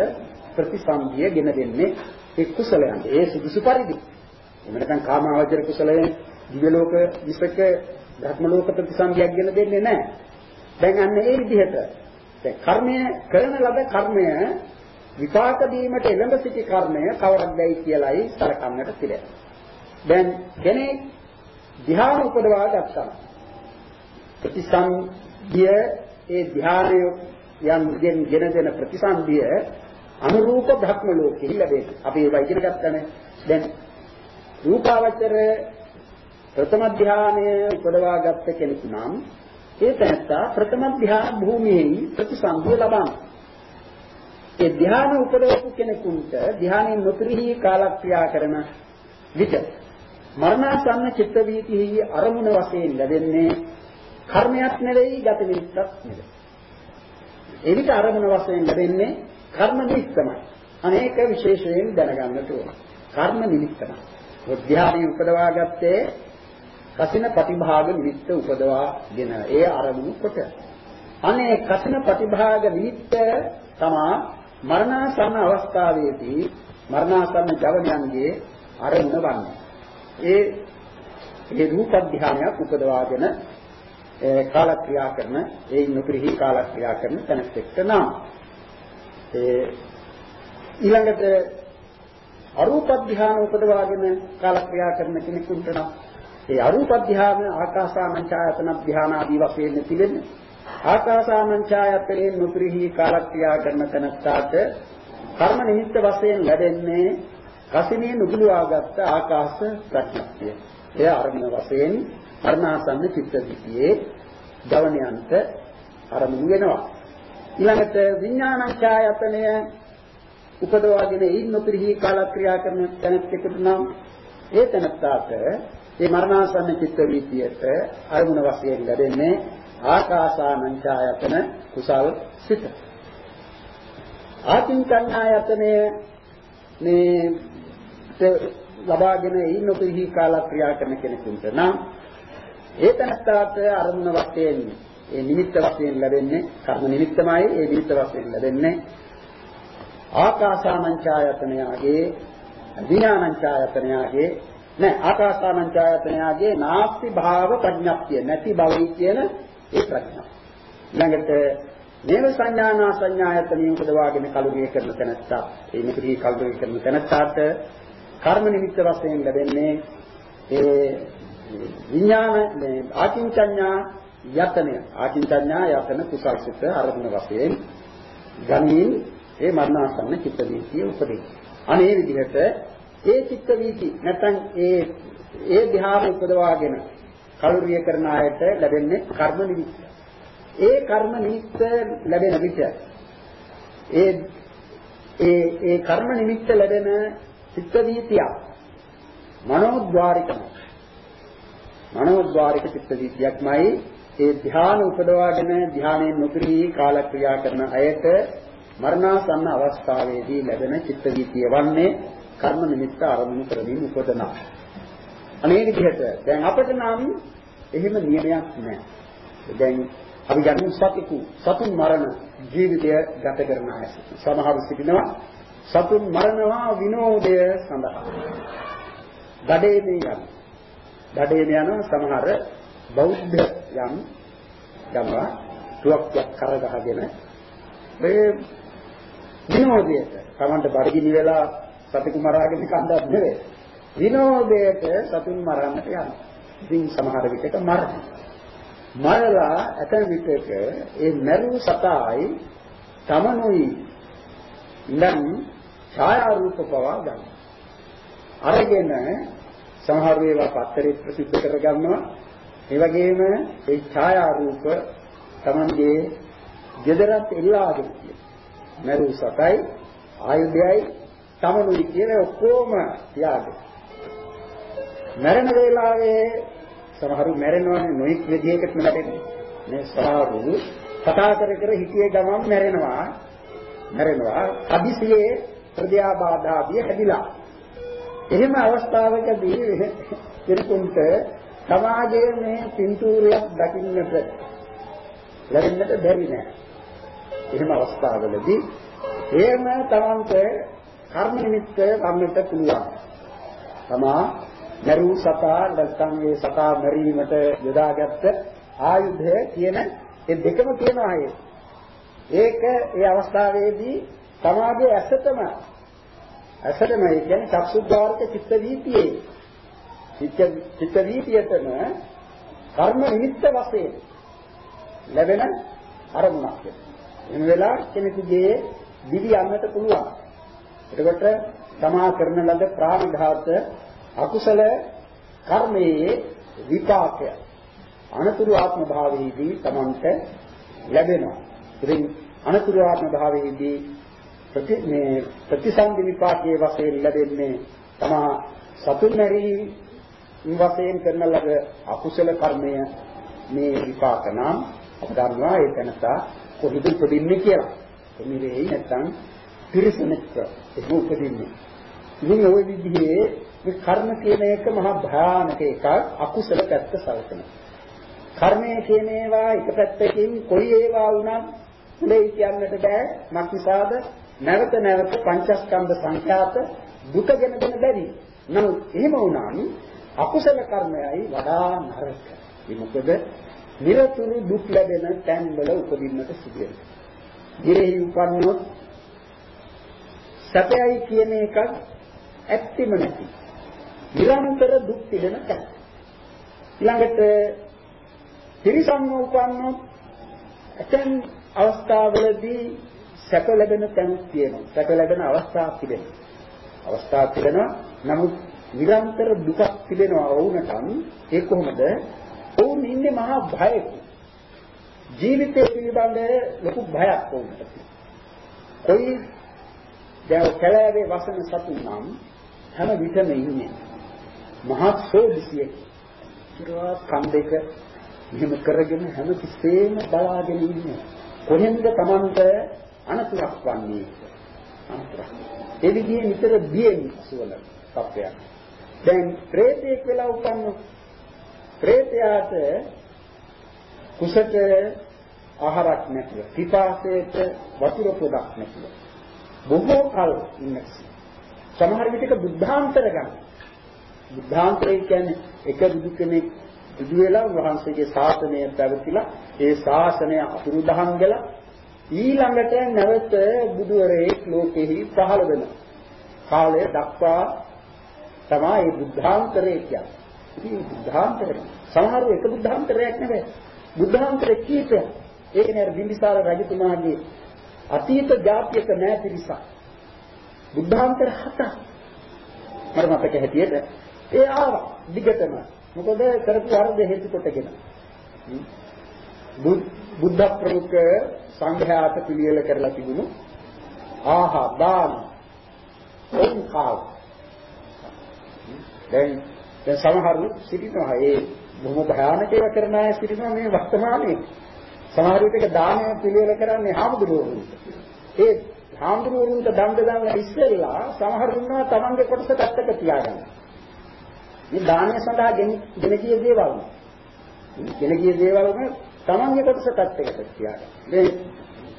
S2: ප්‍රතිසන්දිය ගෙන දෙන්නේ ඒ කුසලයන් ඒ සුදුසු පරිදි එහෙම නැත්නම් කාමාවචර කුසලයෙන් දිව්‍ය ලෝක විසක භ්‍රම ලෝක ප්‍රතිසන්දියක් ගෙන දෙන්නේ නැහැ දැන් අන්න ඒ විදිහට දැන් කර්මය කරන ලද කර්මය විපාක දීමට එළඹ සිටි කර්මය කවරක්දයි කියලායි සලකන්නට පිළිගන්න. දැන් කෙනෙක් ධ්‍යාන උපදවා ගත්තා. ප්‍රතිසන්දිය ඒ ධ්‍යානය යම් ගෙන දෙන ප්‍රතිසන්දිය අනුරූප භක්ම ලෝකෙහි ලැබේ. අපි ඒක ඉගෙන ගන්නනේ. දැන් රූපාවචර ප්‍රථම ධ්‍යානය උපදවා ගත්ත කෙනෙකු නම් ඒ තැනත්තා ප්‍රථම ධ්‍යාන භූමියේ ප්‍රතිසන්දිය ලබනවා. ඒ ධ්‍යාන උපදවපු කෙනෙකුට ධ්‍යානෙන් නොපිරිහි කාලක්‍රියා කරන විට මරණාසන්න චිත්ත වීතිහි අරමුණ වශයෙන් ලැබෙන්නේ කර්මයක් නෙවෙයි ගත නිමිත්තක් නෙවෙයි. ඒ විට අරමුණ වශයෙන් ලැබෙන්නේ කර්ම නිමිත්තමයි. අනේක විශේෂයෙන් දැනගන්නට ඕන. කර්ම නිමිත්තමයි. ධ්‍යානෙ උපදවා ගත්තේ කසින ප්‍රතිභාග නිමිත්ත උපදවාගෙන ඒ අරමුණු කොට. අනේ කසින ප්‍රතිභාග නිමිත්ත තමා මරණාසන්න අවස්ථාවේදී මරණාසන්න ජවනයන්ගේ අරමුණ වන්නේ. ඒ ඒ රූප ධානයක් උපදවාගෙන කාලක්‍රියා කරන ඒ නොපිරිහි කාලක්‍රියා කරන තැනකට නම් ඒ ඊළඟට අරූප ධානය උපදවාගෙන කාලක්‍රියා කරන කෙනෙකුට නම් ඒ අරූප ධානය ආකාසානංචායතන ධාන ආදී වශයෙන් පිළිෙන්නේ ආකාසානංචායතනේ නුපරිහි කාලක්‍රියා කරන තැනට කර්ම නිමිත්ත වශයෙන් ලැබෙන්නේ කසිනේ නුගුලවාගත් ආකාශ ප්‍රඥප්තිය. එය අරමුණ වශයෙන් අර්ණාසන්න චිත්ත දිටියේ දවණයන්ට අරමුණු වෙනවා. ඊළඟට විඥානංචායතනය උපදවාගෙන ඉන් නොපිරිහි කාලක්‍රියා කරන තැනට නම් ඒ තැනට ඒ මරණාසන්න චිත්ත වීතියට අරමුණ වශයෙන් ලැබෙන්නේ ආකාසානංචායතන කුසල් සිත. ආකින්චඤ්ඤායතනය මේ ලබාගෙන ඉන්න පිළිහි කාලක් ක්‍රියා කරන කෙනෙකුට නම් ඒ තනත්තාට අරමුණ වශයෙන් ඒ නිමිත්ත වශයෙන් ලැබෙන්නේ කර්ම නිමිත්තමයි ඒ නිමිත්ත වශයෙන් ලැබෙන්නේ ආකාසානංචායතනයගේ විඥානංචායතනයගේ නෑ ආකාසානංචායතනයගේ නාස්ති භාව ප්‍රඥප්තිය නැති බවයි කියන ඒ ප්‍රඥාව. ළඟට නේව සංඥානා සංඥායතනිය උපදවාගෙන කලුරිය කරන තැනත්තා ඒ මෙතී කලුරිය කරන තැනත්තාට කර්ම නිමිත්ත වශයෙන් ලැබෙන්නේ ඒ විඥාන මේ ආකින්චඤ්ඤා යතනය ආකින්චඤ්ඤා යතන කුසල්සිත අරමුණ වශයෙන් ගනින් ඒ මරණාසන්න චිත්ත වීතිය උපදී. අනේ විදිහට ඒ චිත්ත වීති නැත්නම් ඒ ඒ ධ්‍යාන උපදවාගෙන කලුරිය කරන අයට ලැබෙන්නේ කර්ම නිමිත්ත. ඒ කර්ම නිමිත්ත ලැබෙන විට ඒ ඒ ඒ කර්ම නිමිත්ත ලැබෙන චිත්ත වීතිය මනෝද්වාරිකම මනෝද්වාරික චිත්ත වීතියක්මයි ඒ ධ්‍යාන උපදවාගෙන ධ්‍යානයෙන් නොපිරී කාලක්‍රියා කරන අයට මරණාසන්න අවස්ථාවේදී ලැබෙන චිත්ත වීතිය වන්නේ කර්ම නිමිත්ත ආරම්භ කරමින් උපදනා. අනේ විදිහට දැන් අපිට නම් එහෙම නියමයක් නැහැ. දැන් අපි ගන්න සතිකු සතුන් මරණ ජීවිතය ගත කරන අය. සමහර සිටිනවා සතුන් මරණවා විනෝදය සඳහා. දඩේනේ යන. දඩේනේ යන සමහර බෞද්ධ යම් යනවා තුවක්යක් කරගහගෙන මේ විනෝදයට Tamanට බඩගිනි වෙලා සතෙකු මරාගෙන කන්දක් නෙවෙයි. විනෝදයට සතුන් මරන්නට යනවා. ඉතින් සමහර විටක මරනවා. මරලා ඇතැම් විටක ඒ මරු සතායි තමනුයි නම් ඡායාරූප පවා ගන්න. අරගෙන සමහර ඒවා පත්තරේ ප්‍රසිද්ධ කරගන්නවා. ඒ වගේම ඒ ඡායාරූප තමන්ගේ ගෙදරත් එල්ලාගෙන මරු සතයි ආයුධයයි තමනුයි කියන ඔක්කොම තියාගෙන මරණ වේලාවේ සමහරු මැරෙනවනේ නොයික් විදිහකට මැරෙන්නේ. මේ සමහරු කතා කර කර හිතියේ ගමන් මැරෙනවා. මැරෙනවා. අදිසියේ ප්‍රත්‍යාබාධාදිය හැදිලා. එහෙම අවස්ථාවකදී කෙනෙකුට සමාජයේ මේ පින්තූරයක් දකින්නට ලැබෙන්නට බැරි නෑ. එහෙම අවස්ථාවලදී එහෙම තමන්ට කර්ම නිමිත්ත ගන්නට පුළුවන්. තමා මරු සතා නැත්නම් මේ සතා මරීමට යොදාගත්ත ආයුධය කියන ඒ දෙකම තියෙනවා ඒක ඒ අවස්ථාවේදී සමාජයේ ඇසතම ඇසතම ඒ කියන්නේ චක්සුද්්වාරක චිත්ත වීතියේ. චිත්ත චිත්ත වීතියටම කර්ම නිමිත්ත වශයෙන් ලැබෙන අරමුණක් වෙන වෙලාව කෙනෙකුගේ දිවි යන්නට පුළුවන්. එතකොට තමා කරන ලද ප්‍රාණඝාත අකුසල කර්මයේ විපාකය අනතුරු ආත්ම භාවයේදී තමන්ට ලැබෙනවා. ඉතින් අනතුරු ආත්ම භාවයේදී ප්‍රති මේ ප්‍රතිසන්දි විපාකයේ වශයෙන් ලැබෙන්නේ තමා සතුන් මැරී වශයෙන් කරන ලද අකුසල කර්මය මේ විපාක නම් අප දන්නවා ඒ තැනසා කොහොමද උපදින්නේ කියලා. කොමිරෙහි නැත්තම් පිරිසනෙක් ඒක උපදින්නේ. ඉතින් ওই විදිහේ මේ කර්ම කියන එක මහා භයානක එකක් අකුසල පැත්ත සලකන. කර්මය කියන ඒවා එක පැත්තකින් කොයි ඒවා වුණත් උලේ කියන්නට බෑ මක්නිසාද නැවත නැවත පංචස්කන්ධ සංඛ්‍යාත දුකගෙන දෙන බැරි. නමුත් එහෙම වුණාම අකුසල කර්මයයි වඩා නරක. ඒ මොකද නිරතුරු දුක් ලැබෙන තැන්වල උපදින්නට සිදු වෙනවා. ගිරෙහි උපන්නොත් සැපයයි කියන එකක් ඇත්තෙම නැති. නිරන්තර දුක් පිළෙන තැන. ඊළඟට තිරිසන් උපන්නොත් ඇතැම් අවස්ථාවලදී සැප ලැබෙන තැන් තියෙනවා. සැප ලැබෙන අවස්ථා තිබෙනවා. අවස්ථා තිබෙනවා. නමුත් නිරන්තර දුකක් තිබෙනවා වුණටම ඒ කොහොමද? ඔවුන් ඉන්නේ මහා භයක. ජීවිතය පිළිබඳ ලොකු භයක් වුණට. කොයි දැන් කැලෑවේ වසන සතුන් නම් හැම විටම ඉන්නේ මහත් සෝදිසියෙක්. ඉරවා කම් දෙක මෙහෙම කරගෙන හැම තිස්සෙම බලාගෙන ඉන්නේ. කොහෙන්ද Tamanට අනතුරක් වන්නේ? අනතුරක්. ඒ විදිහේ නිතර බියෙන් සුවල තත්ත්වයක්. දැන් ප්‍රේතෙක් වෙලා උපන්න ප්‍රේතයාට කුසට ආහාරක් නැතිව, පිපාසයට වතුර පොඩක් නැතිව බොහෝ කල ඉන්න. සමහර විටක බුද්ධාන්තර ගන්න. බුද්ධාන්තරය කියන්නේ එක බුදු කෙනෙක් බුදු වෙලා වහන්සේගේ ශාසනය පැවතිලා ඒ ශාසනය අතුරු දහම් ගලා ඊළඟට නැවත බුදුවරේ ලෝකෙහි පහළ වෙනවා. කාලය දක්වා තමයි මේ බුද්ධාන්තරය කියන්නේ. ඉතින් බුද්ධාන්තරය සමහරව එක බුද්ධාන්තරයක් නෙවෙයි. බුද්ධාන්තරේ කීපයක්. ඒක නේද බිම්බිසාර රජතුමාගේ අතීත ජාතියක නෑ පිරිසක්. බුද්ධාන්තර හතක්. මට මතක හැටියට ඒ ආවා දිගටම මොකද කරපු වරද හේතු කොටගෙන. බුද්ධ ප්‍රමුඛ සංඝයාත පිළියෙල කරලා තිබුණු ආහා දාන ඔවුන් කාව. දැන් දැන් සමහරු සිටිනවා ඒ බොහොම භයානක ඒවා කරන අය සිටිනවා මේ වර්තමානයේ. සමහර විටක දානය පිළිවෙල කරන්නේ හාමුදුරුවෝ. ඒ හාමුදුරුවන්ට දඬ දාන ඉස්සෙල්ලා සමහර ඉන්නවා තමන්ගේ කොටස පැත්තක තියාගන්න. මේ දානය සඳහා ගෙන ගිය දේවල්. ගෙන ගිය දේවල් වල තමන්ගේ කොටස පැත්තකට තියාගන්න. මේ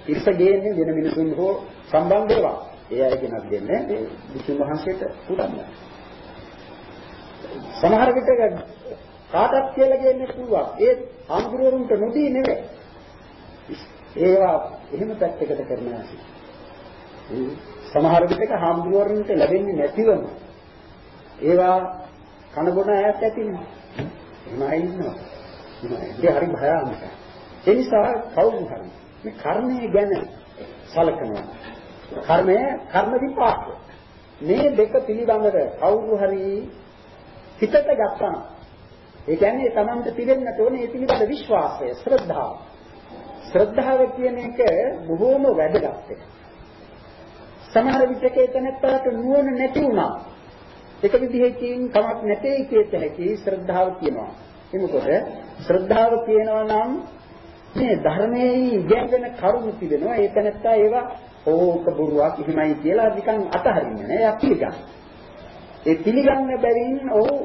S2: ඉර්ෂ ගේන්නේ වෙන මිනිසුන් හෝ සම්බන්ධ ඒවා. ඒ අයගෙනක් දෙන්නේ ඒ විසුණු වහන්සේට පුරන්න. සමහර විට කාටත් කියලා කියන්නේ පුළුවන්. ඒ හාමුදුරුවන්ට නොදී නෙවෙයි. ඒවා එහෙම පැත්තකට කරනවා. සමහර විටක හාමුදුරුවන්ට ලැබෙන්නේ නැතිවම ඒවා කන බොන ඈත් ඇතිනේ. එහෙම අය ඉන්නවා. ඒක හරි භයානකයි. ඒ නිසා කවුරු හරි මේ කර්මය ගැන සලකනවා. කර්මය කර්ම විපාක. මේ දෙක පිළිබඳව කවුරු හරි හිතට ගත්තා. ඒ කියන්නේ Tamante පිළිෙන්නට ඕනේ ඒ පිළිබඳ විශ්වාසය, ශ්‍රද්ධාව. ශ්‍රද්ධාව කියන එක බොහෝම වැදගත් එකක්. සමහර විටක එතනත්තට නුවණ නැති වුණා. එක විදිහකින් කමක් නැtei කියත හැකි ශ්‍රද්ධාව කියනවා. එනකොට ශ්‍රද්ධාව කියනවා නම් මේ ධර්මයේ ඉගෙනගෙන කරුණු තිබෙනවා. ඒක නැත්තා ඒවා ඕක බොරුවක් එහෙමයි කියලා නිකන් අතහරින්නේ නෑ. ඒක පිළිගන්න. ඒ පිළිගන්න බැවින් ඔහු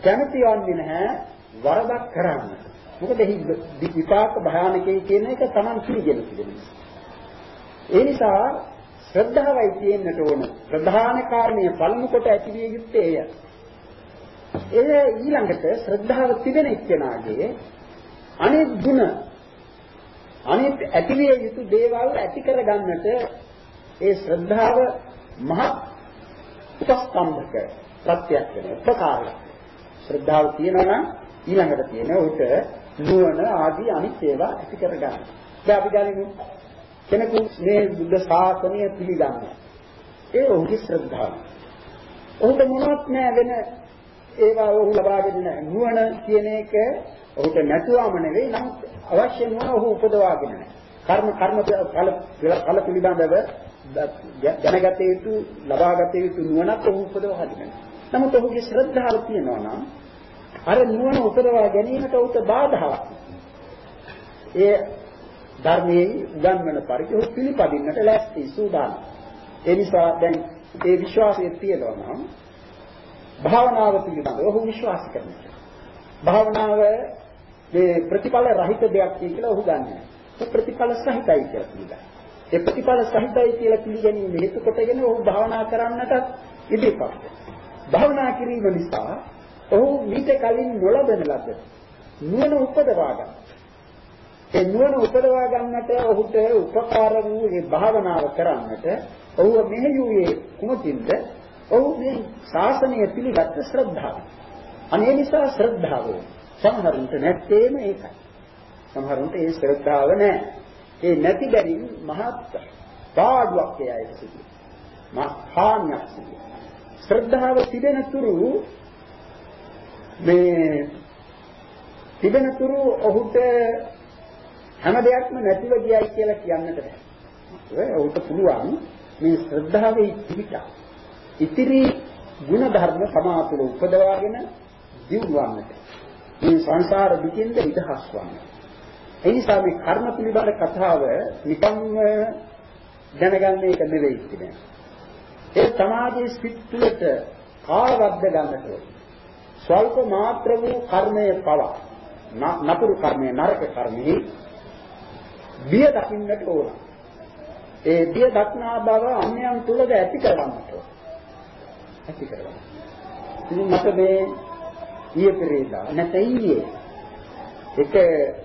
S2: කැමති වන්නේ නැහැ වරදක් කරන්න. මොකද එහි විපාක භයානකයි කියන එක Taman පිළිගෙන තිබෙනවා. ඒ නිසා ශ්‍රද්ධාවයි තියෙන්නට ඕන. ප්‍රධාන කාරණය පළමු කොට ඇතිවිය යුත්තේ එය. එය ඊළඟට ශ්‍රද්ධාව තිබෙන එක්කෙනාගේ අනිත් ಗುಣ අනිත් ඇතිවිය යුතු දේවල් ඇති කර ගන්නට ඒ ශ්‍රද්ධාව මහත් උපස්තම්භක ප්‍රත්‍යක් වෙන උපකාරයක්. ශ්‍රද්ධාව තියෙනවා නම් ඊළඟට තියෙන උට නුවණ ආදී අනිත් ඒවා ඇති කර ගන්න. දැන් අපි ගනිමු කෙනෙකු මේ බුද්ධ ශාසනය පිළිගන්නවා. ඒ ඔහුගේ ශ්‍රද්ධාව. ඔහුට මොනවත් නෑ වෙන ඒවා ඔහු ලබාගෙන නෑ. නුවණ කියන එක ඔහුට නැතුවම නෙවෙයි නම් අවශ්‍ය නුවණ ඔහු උපදවාගෙන නෑ. කර්ම කර්ම ඵල ඵල පිළිබඳව දැනගත යුතු ලබාගත යුතු නුවණක් ඔහු උපදවාගෙන නෑ. නමුත් ඔහුගේ ශ්‍රද්ධාව තියෙනවා නම් අර නුවණ උපදවා ගැනීමට ඔහුට බාධාවක්. ඒ ධර්මයේ උගන්වන පරිදි ඔහු පිළිපදින්නට ලැස්ති සූදානම්. ඒ නිසා දැන් ඒ විශ්වාසය තියෙනවා නම් භාවනාව පිළිබඳව ඔහු විශ්වාස කරනවා. භාවනාව මේ ප්‍රතිඵල රහිත දෙයක් කියලා ඔහු ගන්නවා. ඒ ප්‍රතිඵල සහිතයි කියලා පිළිගන්නවා. ඒ ප්‍රතිඵල සහිතයි කියලා පිළිගැනීම හේතු කොටගෙන ඔහු භාවනා කරන්නට ඉදිරිපත් භාවනා කිරීම නිසා ඔහු මීට කලින් නොලබන ලද නුවණ උපදවා ගන්නවා. ඒ නුවණ උපදවා ගන්නට ඔහුට උපකාර වූ මේ භාවනාව කරන්නට ඔහු මෙහෙයුවේ කුමකින්ද? ඔහු මේ ශාසනය පිළිගත් ශ්‍රද්ධාව. අනේ නිසා ශ්‍රද්ධාව සමහරුන්ට නැත්තේම ඒකයි. සමහරුන්ට ඒ ශ්‍රද්ධාව නැහැ. ඒ නැති බැවින් මහත් පාඩුවක් එයයි සිදු. මහා හානියක් සිදු. ශ්‍රද්ධාව තිබෙන තුරු මේ තිබෙන තුරු ඔහුට හැම දෙයක්ම නැතිව ගියයි කියලා කියන්නට බෑ. ඔහුට පුළුවන් මේ ශ්‍රද්ධාවේ පිහිටා ඉතිරි ගුණ ධර්ම සමාතුල උපදවාගෙන ජීවවන්නට. මේ සංසාර දුකින්ද නිදහස් වන්න. ඒ නිසා මේ කර්ම පිළිබඳ කතාව නිකම්ම දැනගන්න එක නෙවෙයි කියන්නේ. ඒ සමාජයේ සිත් තුළට කාලවද්ද ගන්නට ස්වල්ප මාත්‍ර වූ කර්මයේ පව නපුරු කර්මයේ නරක කර්මෙහි බිය දකින්නට ඕන. ඒ බිය දක්නා බව අන්‍යයන් තුලද ඇති කරගන්නට ඕන. ඇති කරගන්න. ඉතින් මට මේ ඊයේ පෙරේදා නැත්නම් ඊයේ එක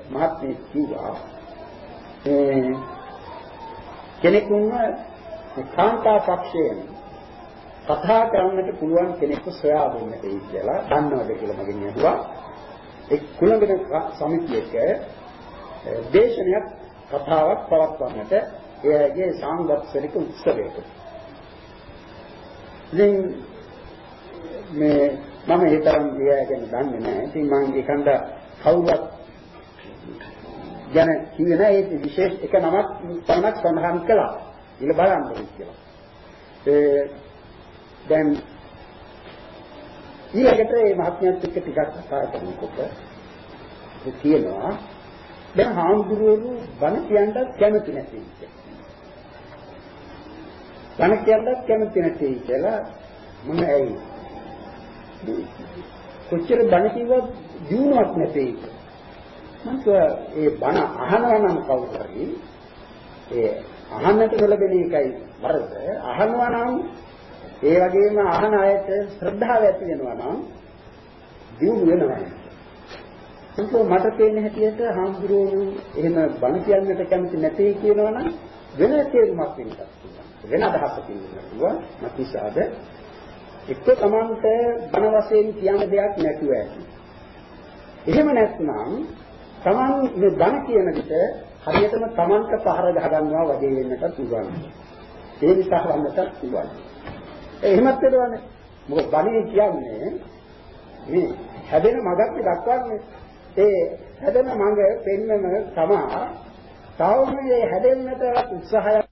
S2: මහත්මයෙක් කිව්වා ඒ කෙනෙකුන්ව කාන්තා පක්ෂයෙන් කතා කරන්නට පුළුවන් කෙනෙක්ව සොයා දෙන්නට ඒ කියලා දන්නවද කියලා මගෙන් අහුවා ඒ කුලංගන සමිතියක දේශනයක් කතාවක් පවත්වන්නට එයාගේ සාංගත්සරික උත්සවයක ඉතින් මේ මම ඒ තරම් ඒ ගැන දන්නේ නැහැ. ඉතින් මම ඒකන්ද කවුරුත් ගැන කිව්වේ නැහැ ඒ විශේෂ එක නමක් පමණක් සඳහන් කළා. ඒක බලන්න ඕනේ කියලා. ඒ දැන් ඊළඟට මේ මහත්මයාත් එක්ක ටිකක් කතා කරනකොට ඒ කියනවා දැන් හාමුදුරුවෝ බණ කියන්නත් කැමති නැති බණ කියන්නත් කැමති නැති කියලා මම ඇයි කොච්චර බණ කිව්වත් දිනුවක් නැtei මම ඒ බණ අහනවා නම් කවුරු හරි ඒ අහන්නට නොලැබෙන එකයි වරද අහනවා නම් ඒ වගේම අහන අයට ශ්‍රද්ධාව ඇති වෙනවා නම් දියුණු වෙනවා. ඒක මට තේින හැටියට හාමුදුරුවෝ එහෙම බණ කියන්නට කැමති නැtei කියනවනම් වෙන තේරුමක් වෙන්නත් වෙන අදහසක් වෙන්නත් පුළුවන් මතිසාද එක්ක Tamante බණ වශයෙන් කියන දෙයක් නැතුව ඇති. එහෙම නැත්නම් Taman මේ බණ කියන විට හරියටම Tamante පහර ගහ ගන්නවා වගේ වෙන්නට පුළුවන්. ඒ නිසා වන්නට පුළුවන්. එහෙමත් වෙනවනේ. මොකද බණේ කියන්නේ මේ හැදෙන මගක් දක්වන්නේ. ඒ හැදෙන මඟ පෙන්වන තමා තවම මේ හැදෙන්නට උත්සාහය